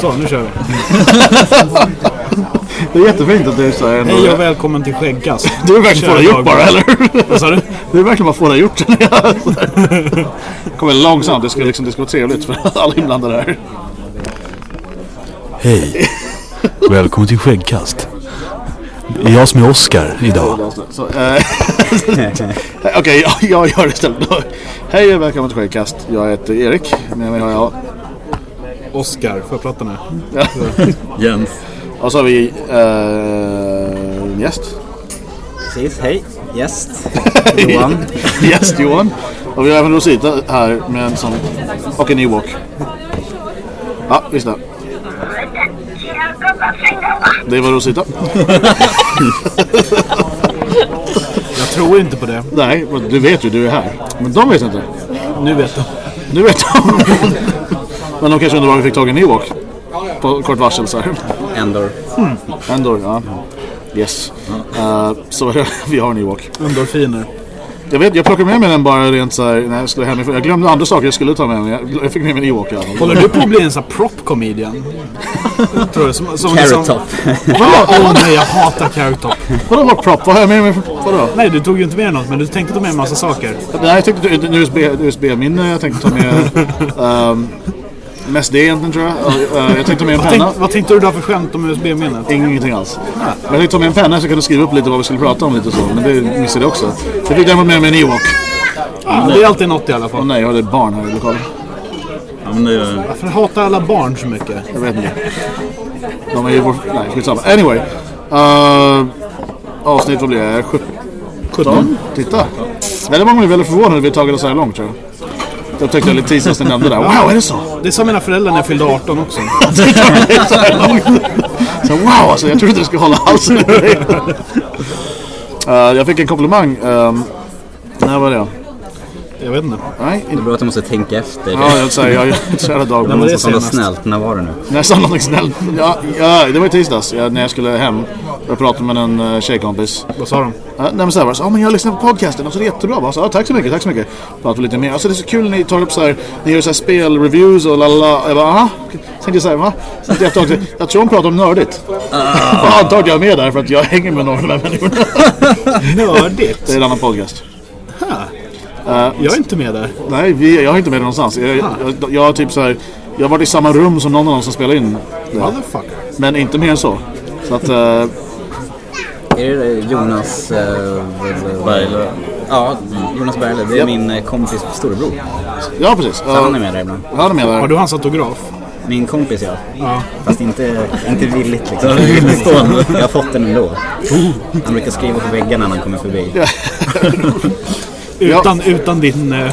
Så, nu kör vi. Det är jättefint att du säger ändå. Hej och välkommen till Skäggkast. Du vill verkligen få det gjort bara eller? Vad sa du? Du vill verkligen bara få det gjort. Kommer långsamt. Det ska, liksom, det ska vara trevligt för alla inblandade här. Hej. Välkommen till Skäggkast. Det är jag som är Oscar idag. Så, eh, Okej, jag, jag gör det istället. Hej och välkommen till Skäggkast. Jag heter Erik. Med mig har jag... Oscar, nu? Ja. Jens. Och så har vi eh, en gäst. Precis, hej. Gäst. Johan. Gäst Johan. Och vi har även Rosita här med en sån... Och en Ewok. Ja, visst det. Var Rosita. Jag tror inte på det. Nej, men du vet ju du är här. Men de vet inte. Nu vet jag. Nu vet de. Men de kanske undrar var vi fick tag i en Ewok. På kort varsel så här. Endor. Ändå, ja. Yes. Eh, så vi har en Ewok. Endorfiner. Jag vet, jag plockade med mig den bara rent så här när jag skulle hem. Jag glömde andra saker jag skulle ta med mig. Jag, jag fick med mig en Ewok i alla fall. Håller du på att bli en sån här prop-comedian? tror du? Som, som Carrot Top. Åh åh nej, jag hatar Carrot Top. Vadå var prop? Vad har jag med mig? Vadå? Nej, du tog ju inte med något, men du tänkte ta med en massa saker. Nej, jag tänkte ett USB, USB-minne. Jag tänkte ta med... Um, mest det egentligen tror jag. Jag tänkte ta med en penna. Tänk, vad tänkte du då för skämt om USB-minnet? Ingenting alls. Men jag tänkte ta med en penna så jag kunde skriva upp lite vad vi skulle prata om lite och så. Men det missade jag också. Jag fick däremot med mig en Ewok. Ja, det är alltid något i alla fall. nej, jag hade ett barn här i lokalen. Ja, men det, Varför hatar alla barn så mycket? Jag vet inte. De är ju vår... Nej, skitsamma. Anyway. Uh, avsnitt, vad blir det? 17? Titta. Väldigt många är väldigt förvånade att vi har tagit det så här långt tror jag. Jag tyckte jag lite när jag nämnde det. Wow, är det så? Det sa mina föräldrar när jag fyllde 18 också. så här långt. Så, wow, alltså, jag trodde inte du skulle hålla halsen. Uh, jag fick en komplimang. Um, när var det? Jag vet inte. Nej, Det är inte. bra att du måste tänka efter. Ja, jag säger jag är så jävla Men dagblad. vad det det som var senast? snällt. När var det nu? När jag sa någonting snällt. Ja, ja, det var i tisdags ja, när jag skulle hem. Jag pratade med en uh, tjejkompis. Vad sa de? Ja, nej men så här var det så, ja men jag lyssnar på podcasten och så är det jättebra. Bara, så, ja, tack så mycket, tack så mycket. Pratade lite mer. Alltså det är så kul när ni tar upp så här, ni gör så här spelreviews och lalala. Jag bara, aha. Tänkte så här, va? Jag, efter ett tag, jag tror hon pratar om nördigt. Jag antar att jag är med där för att jag hänger med några av de här människorna. Nördigt? Det är en annan podcast. Jag är inte med där. Nej, vi, jag är inte med någonstans. Jag, jag, jag, jag har typ så här, jag har varit i samma rum som någon av dem som spelar in. Det. Motherfucker. Men inte mer än så. Så att, eh, Är det Jonas... Uh, Berglöf. Ja, Jonas Berle. Det är Japp. min eh, kompis storebror. ja precis. Så han är med där ibland. Han är med Har där. du hans autograf? Min kompis ja. Ja. Fast inte, inte villigt liksom. Jag har fått den ändå. Han brukar skriva på väggarna när han kommer förbi. Utan, utan din, eh,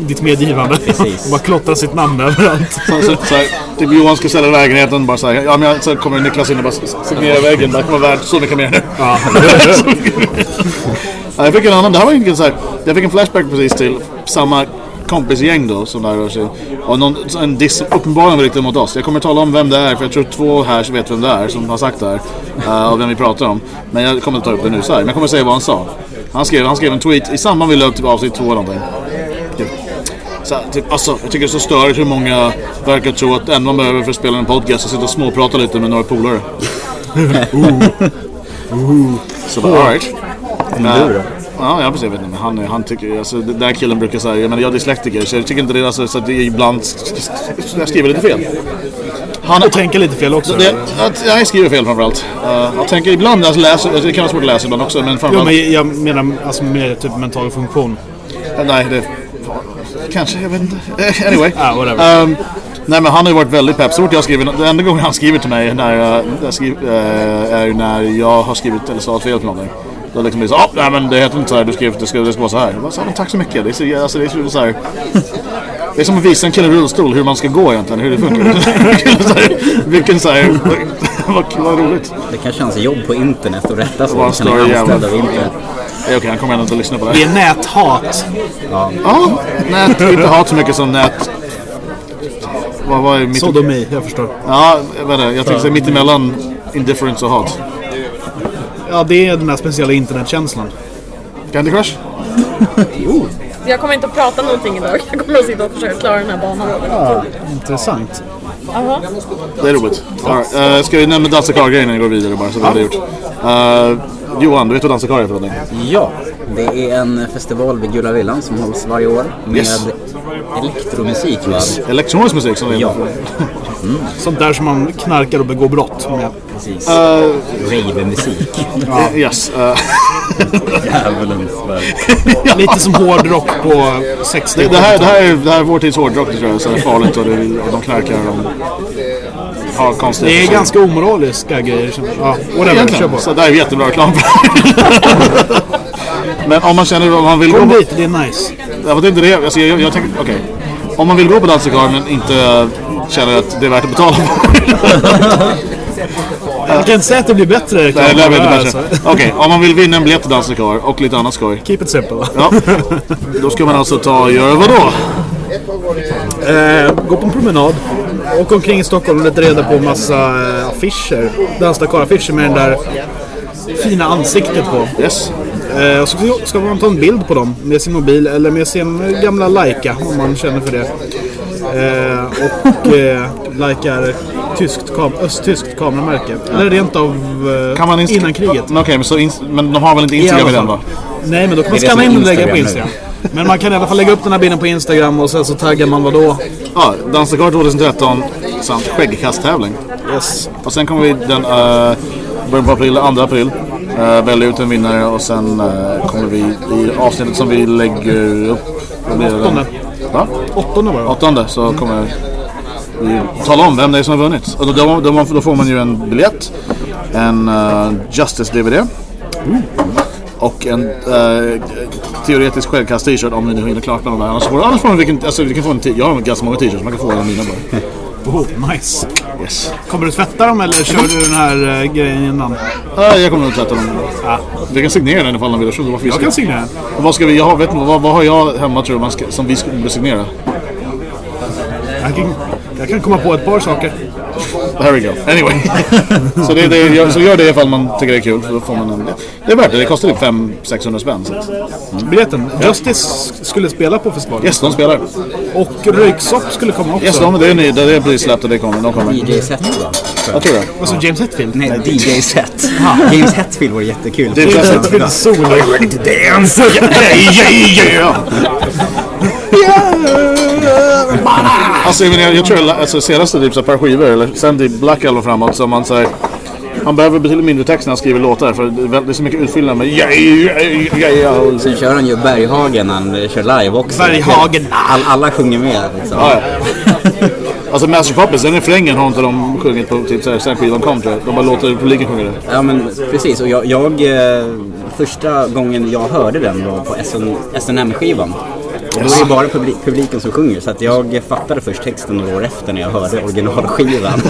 ditt medgivande. Precis. Bara klottra sitt namn överallt. Så, så, så här, typ Johan ska sälja lägenheten bara så här, ja men jag, så kommer Niklas in och bara signerar väggen. Det kommer vara värt så mycket mer nu. Ja. Ja, jag fick en annan, det här var inte så här, jag fick en flashback precis till samma kompisgäng då som där rör sig. Och någon, en diss uppenbarligen riktad mot oss. Jag kommer tala om vem det är för jag tror två här vet vem det är som har sagt det här. Uh, och vem vi pratar om. Men jag kommer inte ta upp det nu så här. Men jag kommer säga vad han sa. Han skrev, han skrev en tweet i samband med löp typ avsnitt två eller någonting. Typ. Så, typ, alltså, jag tycker det är så störigt hur många verkar tro att det enda man behöver för att spela en podcast är att sitta och småprata lite med några polare. Så bara, alright. Då? Ja, precis. Jag vet inte, men han, han tycker, alltså, den där killen brukar säga, jag menar jag är dyslektiker så jag tycker inte det, alltså, så att det är ibland, jag skriver lite fel. Han, Du tänker lite fel också. det, att, jag skriver fel framförallt. Uh, jag tänker ibland, alltså, läser, det kan vara svårt att läsa ibland också, men Jo, framförallt, men jag menar alltså mer typ mental funktion. Eh, nej det, kanske, jag vet inte. Eh, Anyway. Ah, whatever. Ehm, nej men han har ju varit väldigt pepp. Så jag har skrivit, den enda gången han skriver till mig när jag, jag skriv, eh, är ju när jag har skrivit eller stavat fel på någonting. Då liksom blir det så, ah, nej men det heter inte så här, du skrev det ska, det ska vara så här. Jag bara, så, tack så mycket. Det är, så, alltså, det, är så, så här, det är som att visa en kille i rullstol hur man ska gå egentligen, hur det funkar. Vilken så här, vad, vad roligt. Det kanske är hans jobb på internet att rätta sig. Vad Han är det anställd jävla- av internet. Okej, han kommer ändå inte att lyssna på det. Det är näthat. Ja, nät, inte hat så mycket som nät... vad, vad är mitt... Sodomi, jag förstår. Ja, jag vet inte. Jag tänkte säga mittemellan indifference och hat. Ja, det är den här speciella internetkänslan. Candy Crush? Jag kommer inte att prata någonting idag. Jag kommer att sitta och försöka klara den här banan. Intressant. Jaha. Det är roligt. All right. uh, ska vi nämna Dansa Kar-grejen innan vi går vidare bara, så vi har det gjort. Uh, Johan, du vet vad Dansa Kar är för någonting? Ja, det är en festival vid Gula Villan som hålls varje år med Yes. elektromusik va? Elektronisk musik som det Ja, Sånt där som man knarkar och begår brott med. precis. Uh, Rave-musik. uh, yes. Uh, Djävulens verk. Lite som hårdrock på 60 det, det, här, det, här är, det här är vår tids hårdrock tror jag. Så det är farligt och, det, och de knarkar och de har konstiga... Det är ganska omoraliska grejer. som- Ja, whatever. Kör på. Så det här är jättebra reklam. Men om man känner att man vill gå Kom på... dit, det är nice. Jag vet inte det. Alltså, jag, jag tänker, okej. Om man vill gå på Dansekar men inte känner att det är värt att betala för Jag kan inte säga att det blir bättre reklam. Nej, det blir inte Alltså, bättre. Okej, om man vill vinna en biljett till Dansekar och lite annat skoj. Keep it simple. Ja. Då ska man alltså ta och göra vad då? Eh, gå på en promenad. Åka omkring i Stockholm och leta reda på massa eh, affischer. Dansdakar-affischer med den där fina ansiktet på. Yes. Eh, och så ska man ta en bild på dem med sin mobil eller med sin gamla Leica om man känner för det. Eh, och eh, Leica är tyskt kam- östtyskt kameramärke. Eller rent av Kan man innan kriget. Men Okej, men, så ins- men de har väl inte Instagram i den va? Nej, men då kan man som in och lägga på Instagram Instagram. Men man kan i alla fall lägga upp den här bilden på Instagram och sen så taggar man vad då? Ja, Dansekar 2013 samt skäggkasttävling. Yes. Och sen kommer vi den uh, början på april, 2 april. Uh, välja ut en vinnare och sen uh, kommer vi i avsnittet som vi lägger upp. Åttonde. Va? Åttonde var det? Åttonde så kommer vi tala om vem det är som har vunnit. Och då, då, då, då får man ju en biljett, en uh, Justice-DVD och en uh, teoretisk självkast t-shirt om vi nu hinner klart där. Annars får, annars får man vilken, alltså, vi kan få en jag har ganska många t-shirts, man kan få en av mina bara. Oh, nice. Yes. Kommer du tvätta dem eller kör du den här uh, grejen innan? Uh, jag kommer nog tvätta dem. Vi kan signera den ifall någon vill. Jag Jag kan signera den. Vad ska vi, jag har, vet, inte, vad, vad har jag hemma tror du ska, som vi skulle signera? Jag kan, jag kan komma på ett par saker. Here we go. Anyway. så, det, det, så gör det ifall man tycker det är kul. För då får man en, det är värt det. Det kostar typ 500-600 spänn. Så. att- Biljetten. Justice skulle spela på festivalen. Yes, de spelar. Och Röyksopp skulle komma också. Yes, de, det, är ny, det är precis släppt och det kommer. De kommer. DJ-set? Jag tror det. Och så James Hetfield. Nej, DJ-set. James Hetfield var jättekul. Det är James så- Hetfield solo. Dance! Yeah, yeah, yeah! Alltså, jag, menar, jag, jag tror jag, alltså, senaste typ, så här, par skivor, eller sen till Black Album framåt, så man säger han behöver betydligt mindre text när han skriver låtar för det är så mycket utfyllnad med yeah, yeah, yeah, yeah. Sen kör han ju Berghagen när han kör live också. Berghagen. All, alla sjunger med liksom. Ja, ja. Alltså Master Puppets, den refrängen har inte de sjungit på typ såhär, sen skivan kom tror jag. De bara låter publiken sjunga det. Ja men precis och jag, jag eh, första gången jag hörde den var på SN, SNM-skivan. Och då är det bara publik, publiken som sjunger så att jag fattade först texten några år efter när jag hörde originalskivan.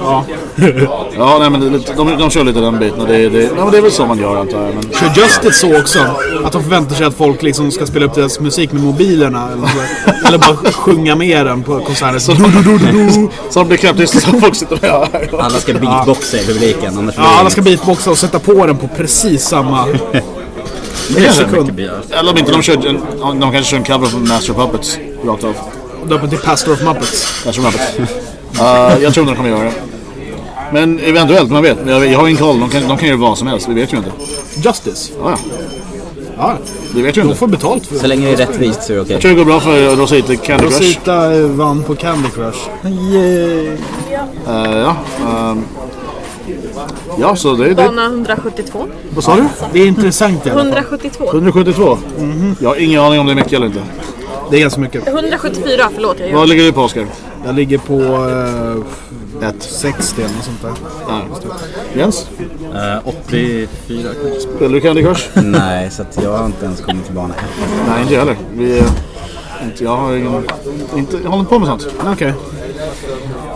Ja, nej men det, de, de kör lite den biten och det, det, ja, men det är väl så man gör antar jag. Men, Kör Justice så också? Att de förväntar sig att folk liksom ska spela upp deras musik med mobilerna? Eller, så. eller bara sjunga med den på konserter? Så, så de blir knäpptysta så folk sitter med här. Alla ska beatboxa i publiken ja, alla ska beatboxa och sätta på den på precis samma sekund. Eller om inte de kör, en, de kanske kör en cover på Master Puppets rakt av. Döpt till Pastor of Muppets. Master Puppets. Uh, jag tror de kommer göra det. Men eventuellt, man vet. Jag, jag har ingen koll. De kan, de kan göra vad som helst. Vi vet ju inte. Justice. Ja, ja. Ja, Det vet ju de inte. får betalt för Så det. länge det är rättvist så är det okej. Jag tror det går bra för Rosita Candy Crush. Rosita eh, vann på Candy Crush. Uh, ja. ehm. Ja, så det är det. Bana 172. Vad sa du? Det är intressant i alla fall. 172. 172? Jag har ingen aning om det är mycket eller inte. Det är ganska mycket. 174, förlåt. Jag gör. Vad ligger du på Oskar? Jag ligger på eh, Ett. 60 eller något sånt där. Nej. Jens? Eh, 84 kanske. Spelar du Candy Crush? Nej, så att jag har inte ens kommit till bana ett. Nej, inte jag heller. Vi, eh, inte, jag har ingen... Inte, jag håller inte på med sånt. Okej.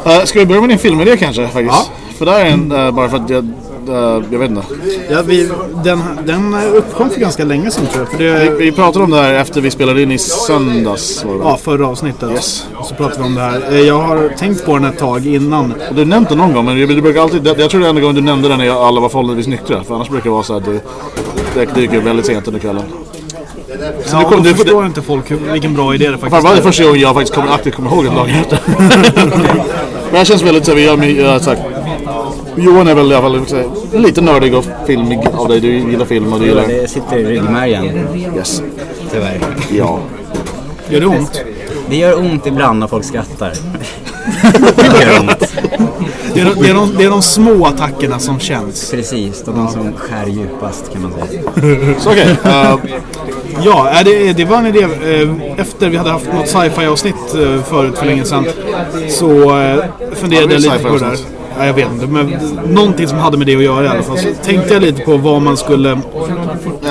Uh, ska vi börja med din filmidé kanske? Faktiskt? För där är en, eh, bara för att jag eh, jag vet inte. Ja, vi, den, den uppkom för ganska länge sedan tror jag. För Vi, det, vi pratade om det här efter vi spelade in i söndags. Var det ja, förra avsnittet. Yes. Så pratade vi om det här. Eh, Jag har tänkt på den ett tag innan. Och Du nämnt det någon gång, men du brukar alltid, jag tror det är enda gången du nämnde den när alla var förhållandevis nyktra. För annars brukar det vara så att det, det dyker väldigt sent under kvällen. Så Ja, kom, då du, förstår inte folk hur, vilken bra idé det faktiskt det är är. första gången jag faktiskt kommer, aktivt kommer ihåg den dagen efter. Men det känns väldigt så, vi gör, så här, Johan är väl i alla fall lite nördig och filmig av dig. Du gillar film och du gillar... Det sitter i ryggmärgen, Yes. tyvärr. Ja. Gör det ont? Det gör ont ibland när folk skrattar. det gör ont. Det är, de- det, är de, det är de små attackerna som känns. Precis, de som skär djupast kan man säga. Så okej. eh, Ja, det, det var en idé. eh, Efter vi hade haft något sci-fi avsnitt eh, förut för länge sedan. Så funderade jag lite på det där. Sci-fi-avsnitt? Ja, jag vet inte, men någonting som hade med det att göra i alla fall. Så tänkte jag lite på vad man skulle...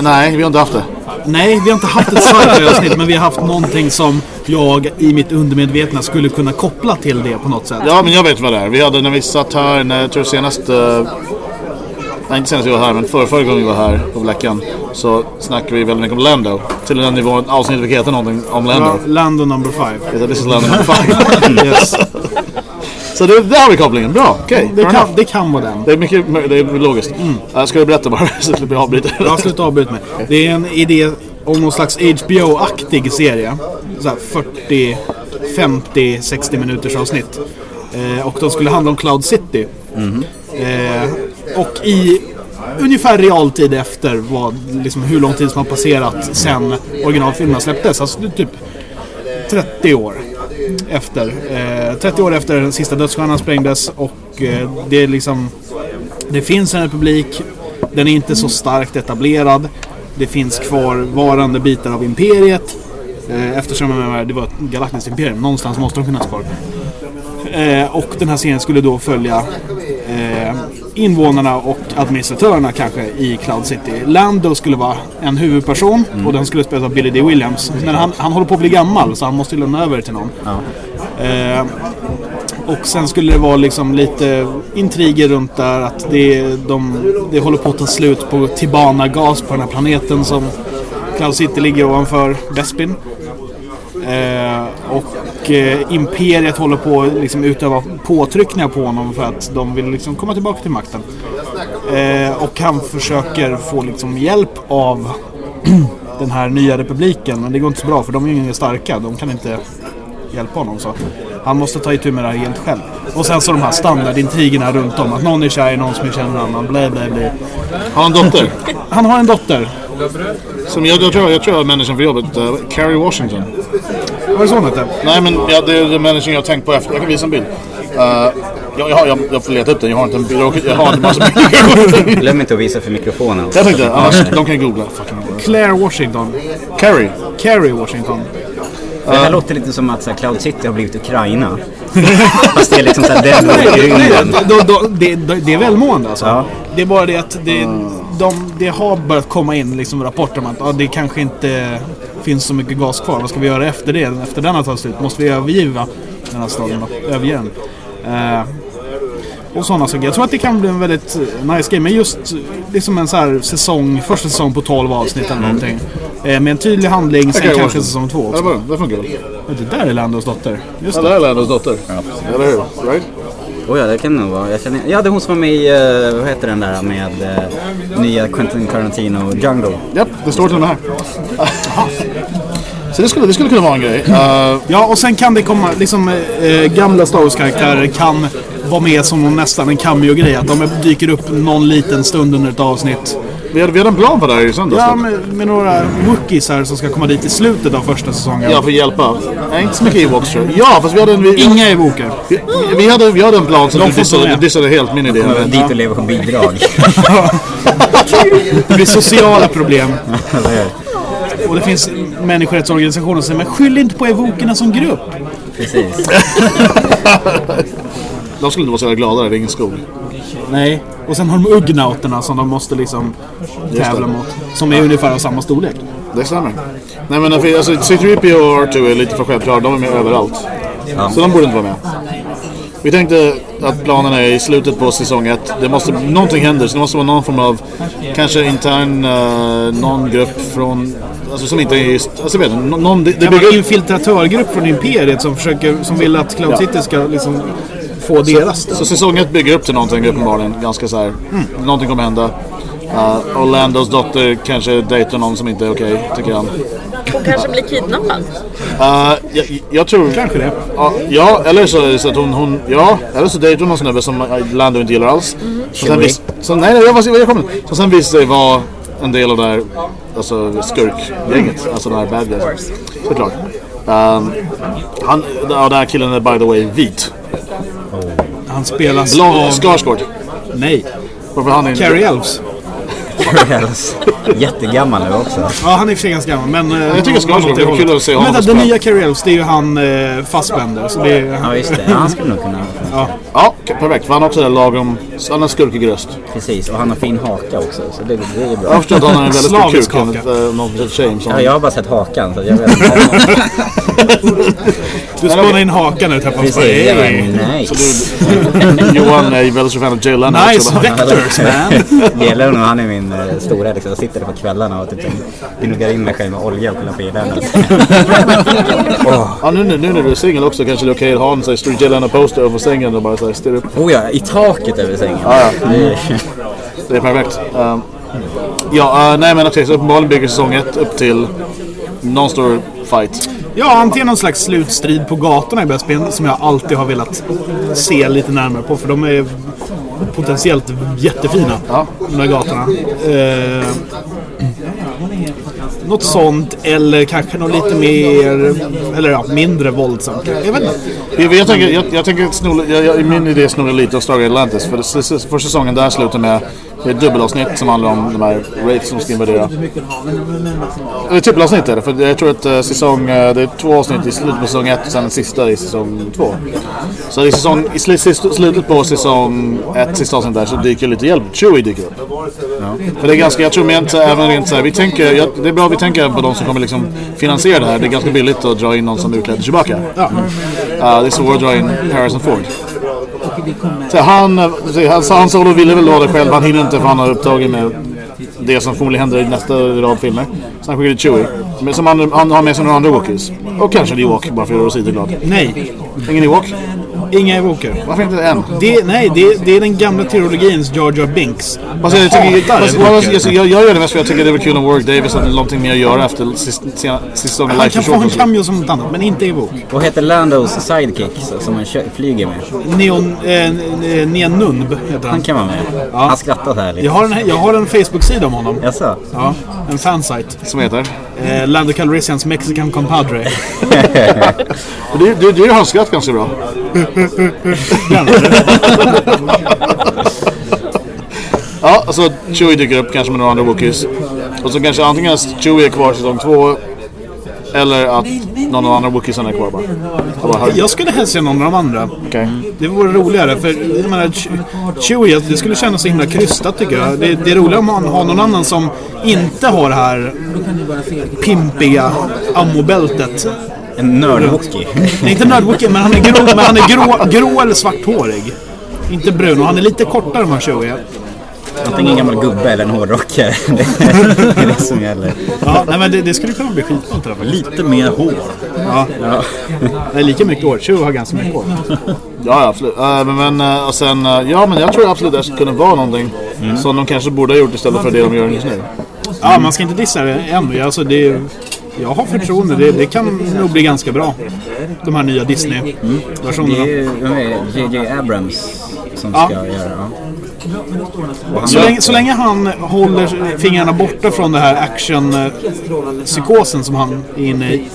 nej, vi har inte haft det. Nej, vi har inte haft ett sci-fi avsnitt, men vi har haft någonting som jag i mitt undermedvetna skulle kunna koppla till det på något sätt. Ja, men jag vet vad det är. Vi hade när vi satt här, när, jag tror senast... eh, nej, inte senast vi var här, men förra, förra gången vi var här på Bläckan. Så snackade vi väldigt mycket om Lando. Till den nivån avsnittet fick heta någonting om Lando. Ja, Lando number five. This is Lando number five. Yes. Så det, där har vi kopplingen. Bra, okej. Det, fair kan, det kan vara den. Det är mycket det är logiskt. Mm. ska du berätta bara så slipper jag avbryta? Jag slutar avbryta mig. Det är en idé om någon slags HBO-aktig serie. Så här 40, 50, 60 minuters avsnitt. Eh, och de skulle handla om Cloud City. Eh, och i ungefär realtid efter vad, liksom, hur lång tid som har passerat sen originalfilmen släpptes. Alltså typ 30 år efter. Eh, 30 år efter den sista dödsstjärnan sprängdes och eh, det är liksom det finns en republik. Den är inte så starkt etablerad. Det finns kvarvarande bitar av imperiet. Eh, eftersom det var ett galaktiskt imperium. Någonstans måste de finnas kvar. Eh, och den här serien skulle då följa eh, invånarna och administratörerna kanske i Cloud City. Lando skulle vara en huvudperson och den skulle spelas av Billy D. Williams. Men han, han håller på att bli gammal så han måste lämna över till någon. Eh, och sen skulle det vara liksom lite intriger runt där att det, de, det håller på att ta slut på Tibana-gas på den här planeten som Cloud City ligger ovanför Bespin. Eh, och eh, Imperiet håller på att liksom utöva påtryckningar på honom för att de vill liksom komma tillbaka till makten. Eh, och han försöker få liksom hjälp av den här nya republiken. Men det går inte så bra för de är ju inga starka. De kan inte hjälpa honom. Så han måste ta itu med det här helt själv. Och sen så de här standardintrigerna runt om. Att någon är kär i någon som är kär i någon annan. Blä, blä, blä. Har en dotter. Han har en dotter. Som jag, jag, tror, jag tror jag är människan för jobbet. Uh, Carrie Washington. Vad är så hon heter? Nej men ja, det är den människan jag har tänkt på efter. Jag kan visa en bild. Uh, jag, jag, har- jag, jag får leta upp den. Jag har inte en bild. Jag, har inte massor med Glöm inte att visa för mikrofonen. Jag tänkte, annars de kan googla. Fucking Claire Washington. Carrie. Carrie Washington. Det här låter lite som att så här, Cloud City har blivit Ukraina. Fast det är liksom såhär den rymden. Då, då, det, det, det är välmående alltså. Ja. Det är bara det att det, de, det har börjat komma in liksom rapporter om att ja, det kanske inte finns så mycket gas kvar. Vad ska vi göra efter det? Efter den har tagit slut? Måste vi övergiva den här staden och överge den? Eh, och sådana saker. Jag tror att det kan bli en väldigt eh, nice game. Men just det är som en så här säsong, första säsong på 12 avsnitt eller någonting. Eh, med en tydlig handling, sen kanske Washington. säsong två Ja, också. det, var- det funkar väl? Det där är Landos dotter. Just Ja, det. här är Landos dotter. Eller hur? Right? Oh ja, det kan det nog vara. Jag känner... Ja, det är hon som var med i, eh, vad heter den där med eh, nya Quentin Tarantino, Jungle. Japp, det står till och med här. Så det skulle, det skulle kunna vara en grej. Uh, Ja, och sen kan det komma, liksom eh, gamla Star Wars-karaktärer kan vara med som nästan en cameo-grej. Att de dyker upp någon liten stund under ett avsnitt. Vi, hade, vi hade en plan på det här i söndags. Ja, med, med några här som ska komma dit i slutet av första säsongen. Ja, för att hjälpa. Nej, inte så mycket Ewoks tror jag. Ja, fast vi hade en... Vi, Inga Ewoker. vi, vi, hade, vi hade en plan så De du får dissade, med. du dissade helt min idé. Kommer dit och lever på bidrag. Det blir sociala problem. Och det finns människorättsorganisationer som säger men skyll inte på evokerna som grupp. Precis. De skulle inte vara så jävla glada i Ringens skog. Nej. Och sen har de ugnauterna som de måste liksom tävla mot. Som är ungefär av samma storlek. Det stämmer. Nej men alltså, alltså C3PO och R2 är lite för självklara. De är med överallt. Så de borde inte vara med. Vi tänkte att planen är i slutet på säsong ett. Det måste, någonting händer, så det måste vara någon form av kanske intern, eh, någon grupp från, alltså som inte är just, alltså vet någon, det, det bygger en infiltratörgrupp från Imperiet som, försöker, som vill att Cloud City ska liksom få deras. Så säsong ett bygger upp till någonting uppenbarligen. Ganska så här. Någonting kommer hända. Uh, Orlandos dotter kanske dejtar någon som inte är okej, tycker han. Hon kanske blir kidnappad. Uh, jag, jag tror... Kanske det. Ja, ja, eller så är det så att hon, hon... Ja, eller så dejtar hon någon snubbe som uh, Lando inte gillar alls. Så sen vis, så, nej, nej, jag, var, jag kommer Så sen visade sig vara en del av det här alltså, skurkgänget. Alltså den här bad guys. Såklart. Um, han, ja, den här killen är by the way vit. Han spelas av... Skarsgård. Nej. Varför han är Carrie Elves. Jättegammal nu också. Ja, han är i och för sig ganska gammal. Men, eh, Jag tycker Skarsgård, var kul att se honom Vänta, den nya Carrie Elves, det är ju han eh, Fassbender. Så det är, Ja, just det. Han skulle nog kunna... ja. Ja, perfekt. För han har också en lagom... Han har skurkig röst. Precis, och han har fin haka också. Så det, det är Jag bra. har förstått att han har en väldigt stor Slavisk kuk. haka. enligt, eh, Någon som heter James. Ja, jag har bara sett hakan så jag vet inte. Du spånar in hakan bara, Hey. nej. Johan är ju väldigt stor fan av Jay Leno. Nice vectors man! Gäller nog, han är min eh, stora liksom. Jag sitter där på kvällarna och typ gnuggar in mig själv med olja och kollar på eländet. Ja, nu, nu, nu när du är singel också kanske det är okej att ha en sån här stor Jay Leno-poster över sängen och bara så här stirra upp. Oh ja, i taket över sängen. Ja, ja. Det är- Det är perfekt. Um, ja, uh, nej men okej, så uppenbarligen bygger säsong ett upp till någon stor fight. Ja, antingen någon slags slutstrid på gatorna i Bespin som jag alltid har velat se lite närmare på för de är potentiellt jättefina. Ja. De där gatorna. Eh, något sånt eller kanske något lite mer, eller ja, mindre våldsamt. Jag vet inte. Jag, jag tänker, jag, jag tänker snola, jag, jag, min idé är snurra lite och Stargate Atlantis. För första säsongen där slutar med ett dubbelavsnitt som handlar om de här Wraiths som ska invadera. Eller trippelavsnitt är det, för jag tror att eh, säsong, eh, det är två avsnitt i slutet på säsong ett och sen den sista i säsong två. Så i, säsong, i slutet på säsong ett, sista avsnitt där, så dyker lite hjälp. Chewie dyker upp. För det är ganska, jag tror med inte, även rent så här, vi tänker, jag, det är bra att vi tänker på de som kommer liksom finansiera det här. Det är ganska billigt att dra in någon som är utklädd Chewbacca. Ja. Uh, det är svårt att dra in Harrison Ford. Så han, eh, så han, han Solo ville väl ha det själv, han hinner inte för han har upptagen med det som förmodligen händer i nästa rad filmer. Så han skickade Chewie. Men som han, han har med sig några andra Wookiees. Och kanske en Ewok, bara för att göra Rosita glad. Nej, Ingen Ewok? Inga evoker. Varför inte en? Det, nej, det, det är den gamla trilogins Jar Jar Binks. Alltså, jag, tycker, alltså, jag, jag, jag gör det mest för jag tycker det är väl kul om Warwick Davis hade någonting mer att göra efter sista säsongen Han kan få en cameo som något annat, men inte evok. Vad heter Landos sidekick som han flyger med? Neon, eh, eh, Neon Nunb heter han. Han kan vara med. Han skrattar här lite. Jag har en, jag har en Facebook-sida om honom. Jaså? Ja, en fansite. Som heter? Eh, Lando Calrissians Mexican Compadre. Du, du, du gör hans skratt ganska bra. Ja, alltså Chewie dyker upp kanske med några andra Wookiees. Och så kanske antingen att Chewie är kvar säsong två. Eller att någon av de andra Wookiesen är kvar bara. Bara Jag skulle helst se någon av de andra. Okej. Det vore roligare för jag menar, Ch- Chewie, det skulle kännas så himla krystat tycker jag. Det, det är roligare om man har någon annan som inte har det här pimpiga ammobältet. En nördhockey. Nej, inte nördwookie, men han är grå, men han är grå, grå eller svarthårig. Inte brun och han är lite kortare än vad Chewie är. Antingen en gammal gubbe eller en hårdrockare. Det är det som gäller. Ja, nej, men det, det skulle kunna bli fall. Lite mer hår. Ja. Nej, lika mycket hår. Chewie har ganska mycket hår. Ja, ja, absolut. Eh, men, men, eh, och sen, eh, ja, men jag tror absolut det skulle kunna vara någonting som de kanske borde ha gjort istället för det de gör just nu. Ja, man ska inte dissa det än. Alltså, det, jag har förtroende. Det, det kan nog bli ganska bra. De här nya Det Disney-versionerna. ju vem är det? JJ Abrams som Ja. ska göra ja. Så länge, så länge han håller fingrarna borta från den här action-psykosen som han är inne i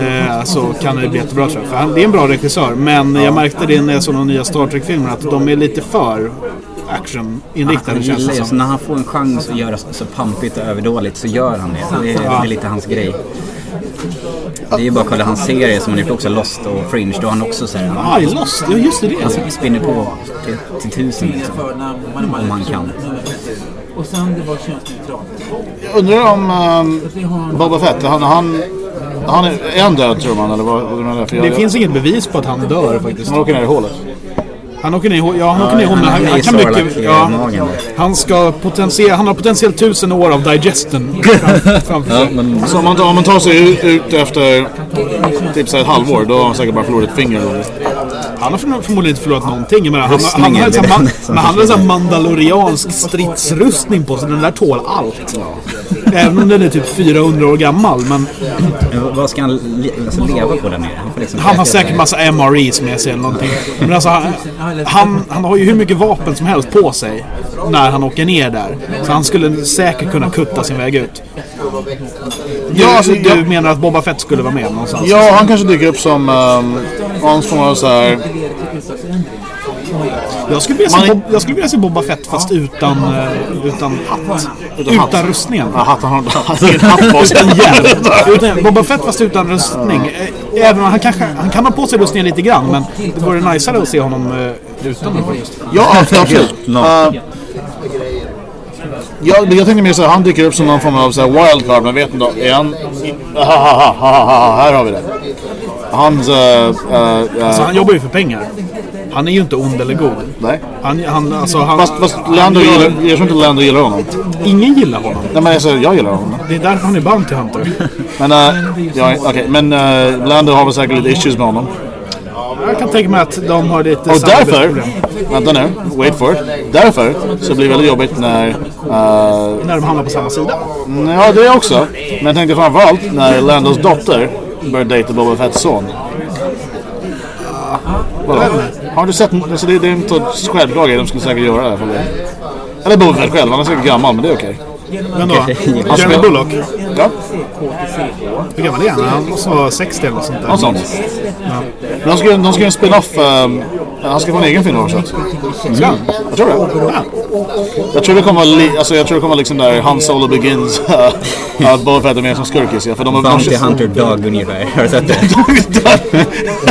eh, så kan det bli jättebra tror jag. För han, det är en bra regissör. Men jag märkte det när jag såg de nya Star Trek-filmerna att de är lite för action-inriktade känns det ju, så som. när han får en chans att göra så pampigt och överdådigt så gör han det. Det är, det är lite hans grej. Det är ju bara att kolla hans serier som han gjort också, Lost och Fringe. Då har han också så här, Ah, i Lost! Ja, just det. det. han spinner på till, till tusen liksom. Om han kan. Och sen det var könsneutralt. Jag undrar om um, Boba Fett, han, han Han är, är han död tror man eller vad, vad jag, Det finns inget bevis på att han dör faktiskt. Han åker ner i hålet. Han åker ner ja, han åker ner hålet. han Han, han kan mycket... Ja, han, ska potentiellt, han har potentiellt tusen år av digesten fram- framför sig. men Så om man, tar- om man tar sig ut, ut efter typ så ett halvår, då har han säkert bara förlorat ett finger. Han har förmo- förmodligen inte förlorat någonting. Menar, han, han, men han har en sån här försvinner. mandaloriansk stridsrustning på sig. Den där tål allt. Även om den är typ 400 år gammal. Men Vad ska han le- alltså leva på där nere? Han, liksom han har säkert massa MREs med sig eller någonting. Men alltså, han, han, han har ju hur mycket vapen som helst på sig när han åker ner där. Så han skulle säkert kunna kutta sin väg ut. Du, Ja, alltså, du jag- menar att Boba Fett skulle vara med någonstans? Ja, han kanske dyker upp som um, någon form av så här... Jag skulle vilja se, Bob, jag skulle vilja se Boba Fett fast utan, eh, utan hatt. Utan, hatt. rustningen. Ja, hatt, han har ingen hatt. Utan, Boba Fett fast utan rustning. Eh, Även om han, kanske, han kan ha på sig rustningen lite grann men det vore najsare att se honom eh, utan faktiskt. Ja, absolut. Uh, ja, men jag tänkte mer så här, han dyker upp som någon form av så här wildcard, men vet inte. Är han... i- ha, ha, ha, ha, ha, ha, här har vi det. Hans... Uh, uh, Så han jobbar ju för pengar. Han är ju inte ond eller god. nej. Han, han, alltså, han, Fast, fast Lando han gillar, jag tror inte Lando gillar honom. Ingen gillar honom. Nej men alltså, jag gillar honom. Det är därför han är Bounty Hunter. Men, uh, ja, okej, men uh, Lando har väl säkert lite issues med honom. Jag kan tänka mig att de har lite Och därför, vänta nu, wait for it. Därför så blir det väldigt jobbigt när, uh, När de hamnar på samma sida. ja det också, men jag tänkte framförallt när Landos dotter börjar dejta Boba Fetts son. Vadå? Har du sett, alltså det, det är inte så självklar grej, de skulle säkert göra det. fall. Eller Boba Fett själv, han är säkert gammal men det är okej. Men då? Jeremy Bullock. Ja, Hur gammal är han? Han måste vara 60 eller sånt där. något sånt. Men de ska, de ska göra en spin-off, um, han ska få en egen film också. Ska han? Jag tror det. Jag tror det kommer vara, li- alltså jag tror det kommer liksom där Han Solo Begins. uh, Boba Fett är med som skurkis. Ja, för de har Bounty Hunter Dog ungefär. Har du sett det?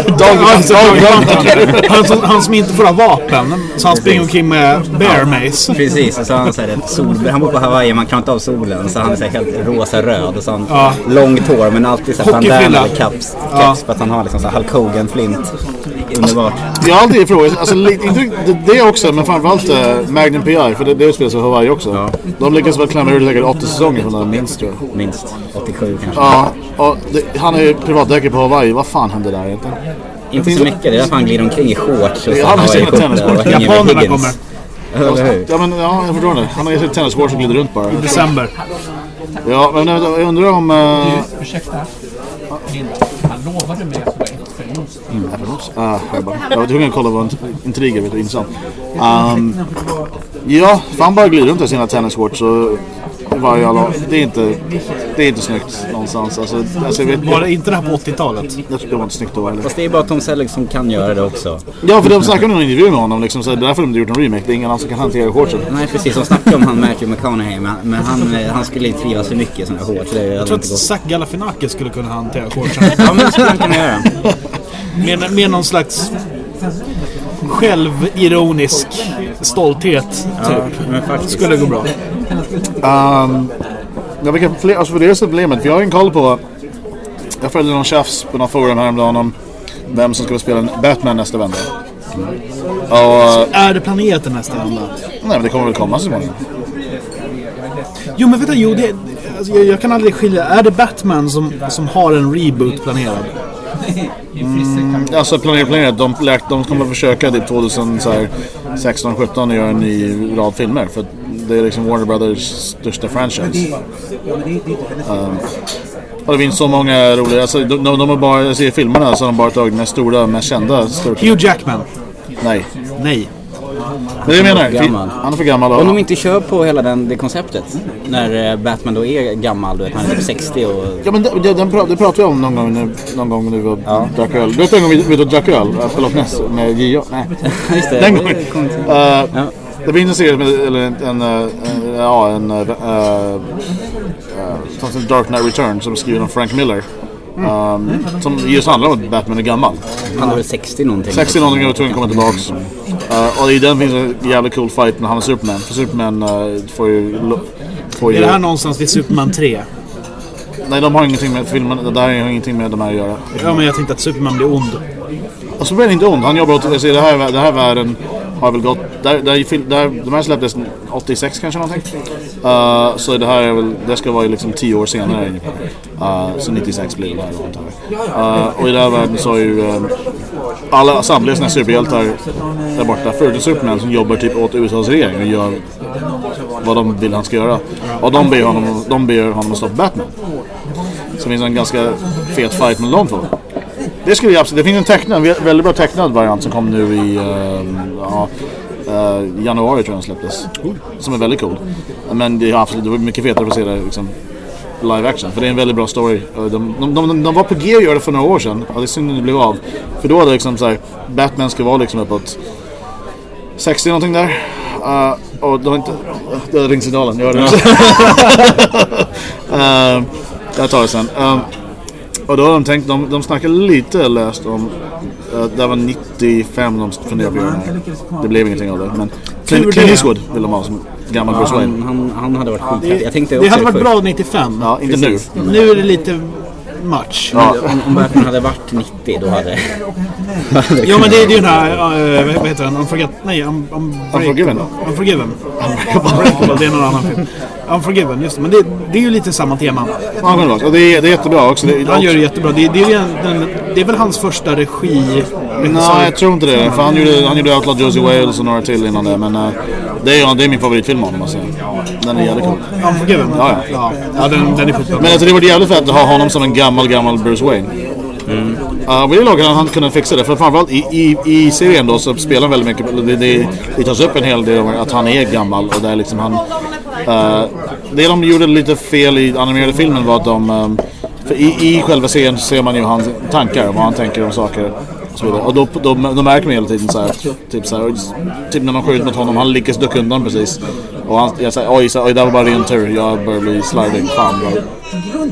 Dog, dog, dog, han, som, han som inte får ha vapen, så han springer omkring med bear mace. Precis, och så han så här ett sol... Han bor på Hawaii, man klarar inte av solen. Så han är så här helt rosa-röd. Och så han Ja. långt hår men alltid så här bandana eller caps. Caps för att han har liksom så här Hulk Hogan-flint. Underbart. Jag har alltid ifrågasatt, alltså inte det, det också, men framförallt uh, Magnum PI, för det, det spelas i Hawaii också. De lyckas väl klämma ur det säkert 80 säsonger från den minst tror jag. Minst 87 kanske. Ja, och det, han är ju privatdeckare på Hawaii. Vad fan hände där egentligen? Inte så mycket, det är därför han glider omkring i shorts och Ja, han har sina med Japanerna hur? Ja, men ja, jag förstår det. Han har ju sitt tennisshorts och glider runt bara. December. Ja, men jag jag undrar om... Uh, Ah, jag, bara, jag var tvungen att kolla vad int- intriger vet du, intressant. Um, ja, för han bara glider runt i sina tennisshorts och varje alla, det är inte Det är inte snyggt någonstans. Alltså, alltså, jag, vet, Var det inte det här på 80-talet? jag tycker det var inte snyggt då heller. Fast det är bara Tom Selleck som kan göra det också. Ja, för de snackade i någon intervju med honom liksom, så det är därför de har gjort en remake. Det är ingen annan som kan hantera shortsen. Nej precis, de snackade om han Matthew McConaughey men, men han, eh, han skulle inte trivas för mycket i sådana shorts. Jag tror att inte. Zac Galifianakis skulle kunna hantera shortsen. Ja men det skulle han kunna göra. Med, med någon slags självironisk stolthet, typ. Men faktiskt. Skulle gå bra. Um, ja, vilka fler, alltså för det är så problemet. För jag har ingen koll på... Jag följde någon tjafs på någon forum häromdagen om vem som ska spela Batman nästa vända. Och, Är det planerat till nästa vända? nej men det kommer väl komma så småningom. Jo men vänta, jo det, alltså, jag, jag kan aldrig skilja. Är det Batman som, som har en reboot planerad? Alltså planerat, planerat. De, de kommer försöka typ 2016-17 göra en ny rad filmer. För att det är liksom Warner Brothers största franchise. Um, och det finns så många roliga, alltså de, de, de har bara, jag ser i filmerna så har de bara tagit de stora, mest kända. Hugh Jackman? Nej. Nej. Det jag menar, Gammal. han är för gammal. Om de inte kör på hela den, det konceptet. När eh, Batman då är gammal, du vet, han är typ 60 och... ja men det, det, det pratade jag om någon gång, när- någon gång när vi var Ja. drack öl. Du vet en gång vi, vi var och drack öl på Loch Ness med J.O. Nej. Just det. Den det gången. inte- Uh, Ja. Det finns en serie, eller en, en, eh, en, ja, en uh, uh, som heter Dark Knight Return som är skriven av Frank Miller. Um, som just handlar om att Batman är gammal. Han är väl 60 någonting. 60 någonting och var tvungen att komma tillbaks. Uh, och i den finns en jävligt cool fight när han är Superman. För Superman uh, får ju... Får ju Är det här någonstans vid Superman 3? Nej, de har ingenting med filmen, det där har ingenting med de här att göra. Ja, men jag tänkte att Superman blir ond. Och så blir det inte ond. Han jobbar åt, alltså, det här, det här världen har väl gått, där, där, där, de här släpptes 86 kanske någonting. Uh, så det här är väl, det ska vara liksom 10 år senare ungefär. Uh, så 96 blir det här då, antar jag. Uh, och i den här världen så är ju um, alla, samtliga sina superhjältar där borta, förutom Superman som jobbar typ åt USAs regering och gör vad de vill han ska göra. Och de ber honom, de ber honom att stoppa Batman. Så det finns en ganska fet fight mellan de två. Det skulle jag absolut. Det finns en tecknad, väldigt bra tecknad variant som kom nu i Uh, ja, eh, januari tror jag den släpptes. Som är väldigt cool. Men det absolut, det var mycket fetare att se det liksom live action. För det är en väldigt bra story. Eh, De, de, de, de var på G att göra det för några år sedan. Ja, det är synd att det blev av. För då var det liksom så här, Batman ska vara liksom uppåt 60 någonting där. Eh, och de har inte... Det är ringsignalen, jag hörde uh, jag tar det sen. Eh, och då har de tänkt, de, de snackade lite läst om, uh, det var 95 de funderade på det blev ingenting av det. Men Clint. Eastwood vill de ha som gammal Bruce Wayne. Han, han, han hade varit skithäftig. Jag tänkte Det hade varit bra 95. Ja, inte nu. Nu är det lite much. Ja. Om, om Batman hade varit 90 då hade... Ja men det, är ju den här, uh, vad heter den? Unforget, nej, um, um, Unforgiven. Unforgiven. Unbreakable, det är någon annan film. Unforgiven, just det. Men det, det är ju lite samma tema. Ja. Och det är, det är jättebra också. Det, Han gör det jättebra. Det, det, är, ju en- den, det är väl hans första regi... Nej, jag tror inte det. För han gjorde, han gjorde Outlaw Josie Wales och några till innan det. Men eh, det, är, det är min favoritfilm av honom. Alltså. Den är jävligt cool. Unforgiven? Ja, ja. ja. ja den, den är skitbra. Men tror det vore jävligt fett att ha honom som en gammal, gammal Bruce Wayne. Mm. Uh, laget hade han kunnat fixa det. För framförallt i, i, i serien då så spelar han väldigt mycket. Det, det, det tas upp en hel del om att han är gammal. Och där liksom han... Uh, det de gjorde lite fel i animerade filmen var att de... Um, för i, I själva serien så ser man ju hans tankar. Vad han tänker om saker. Och, så vidare. och då, då, då märker man hela tiden så här, typ, så här, typ när man skjuter mot honom, han lyckas ducka undan precis. Och han, jag säger oj, så, oj, det var bara ren tur, jag börjar bli sliding, fan vad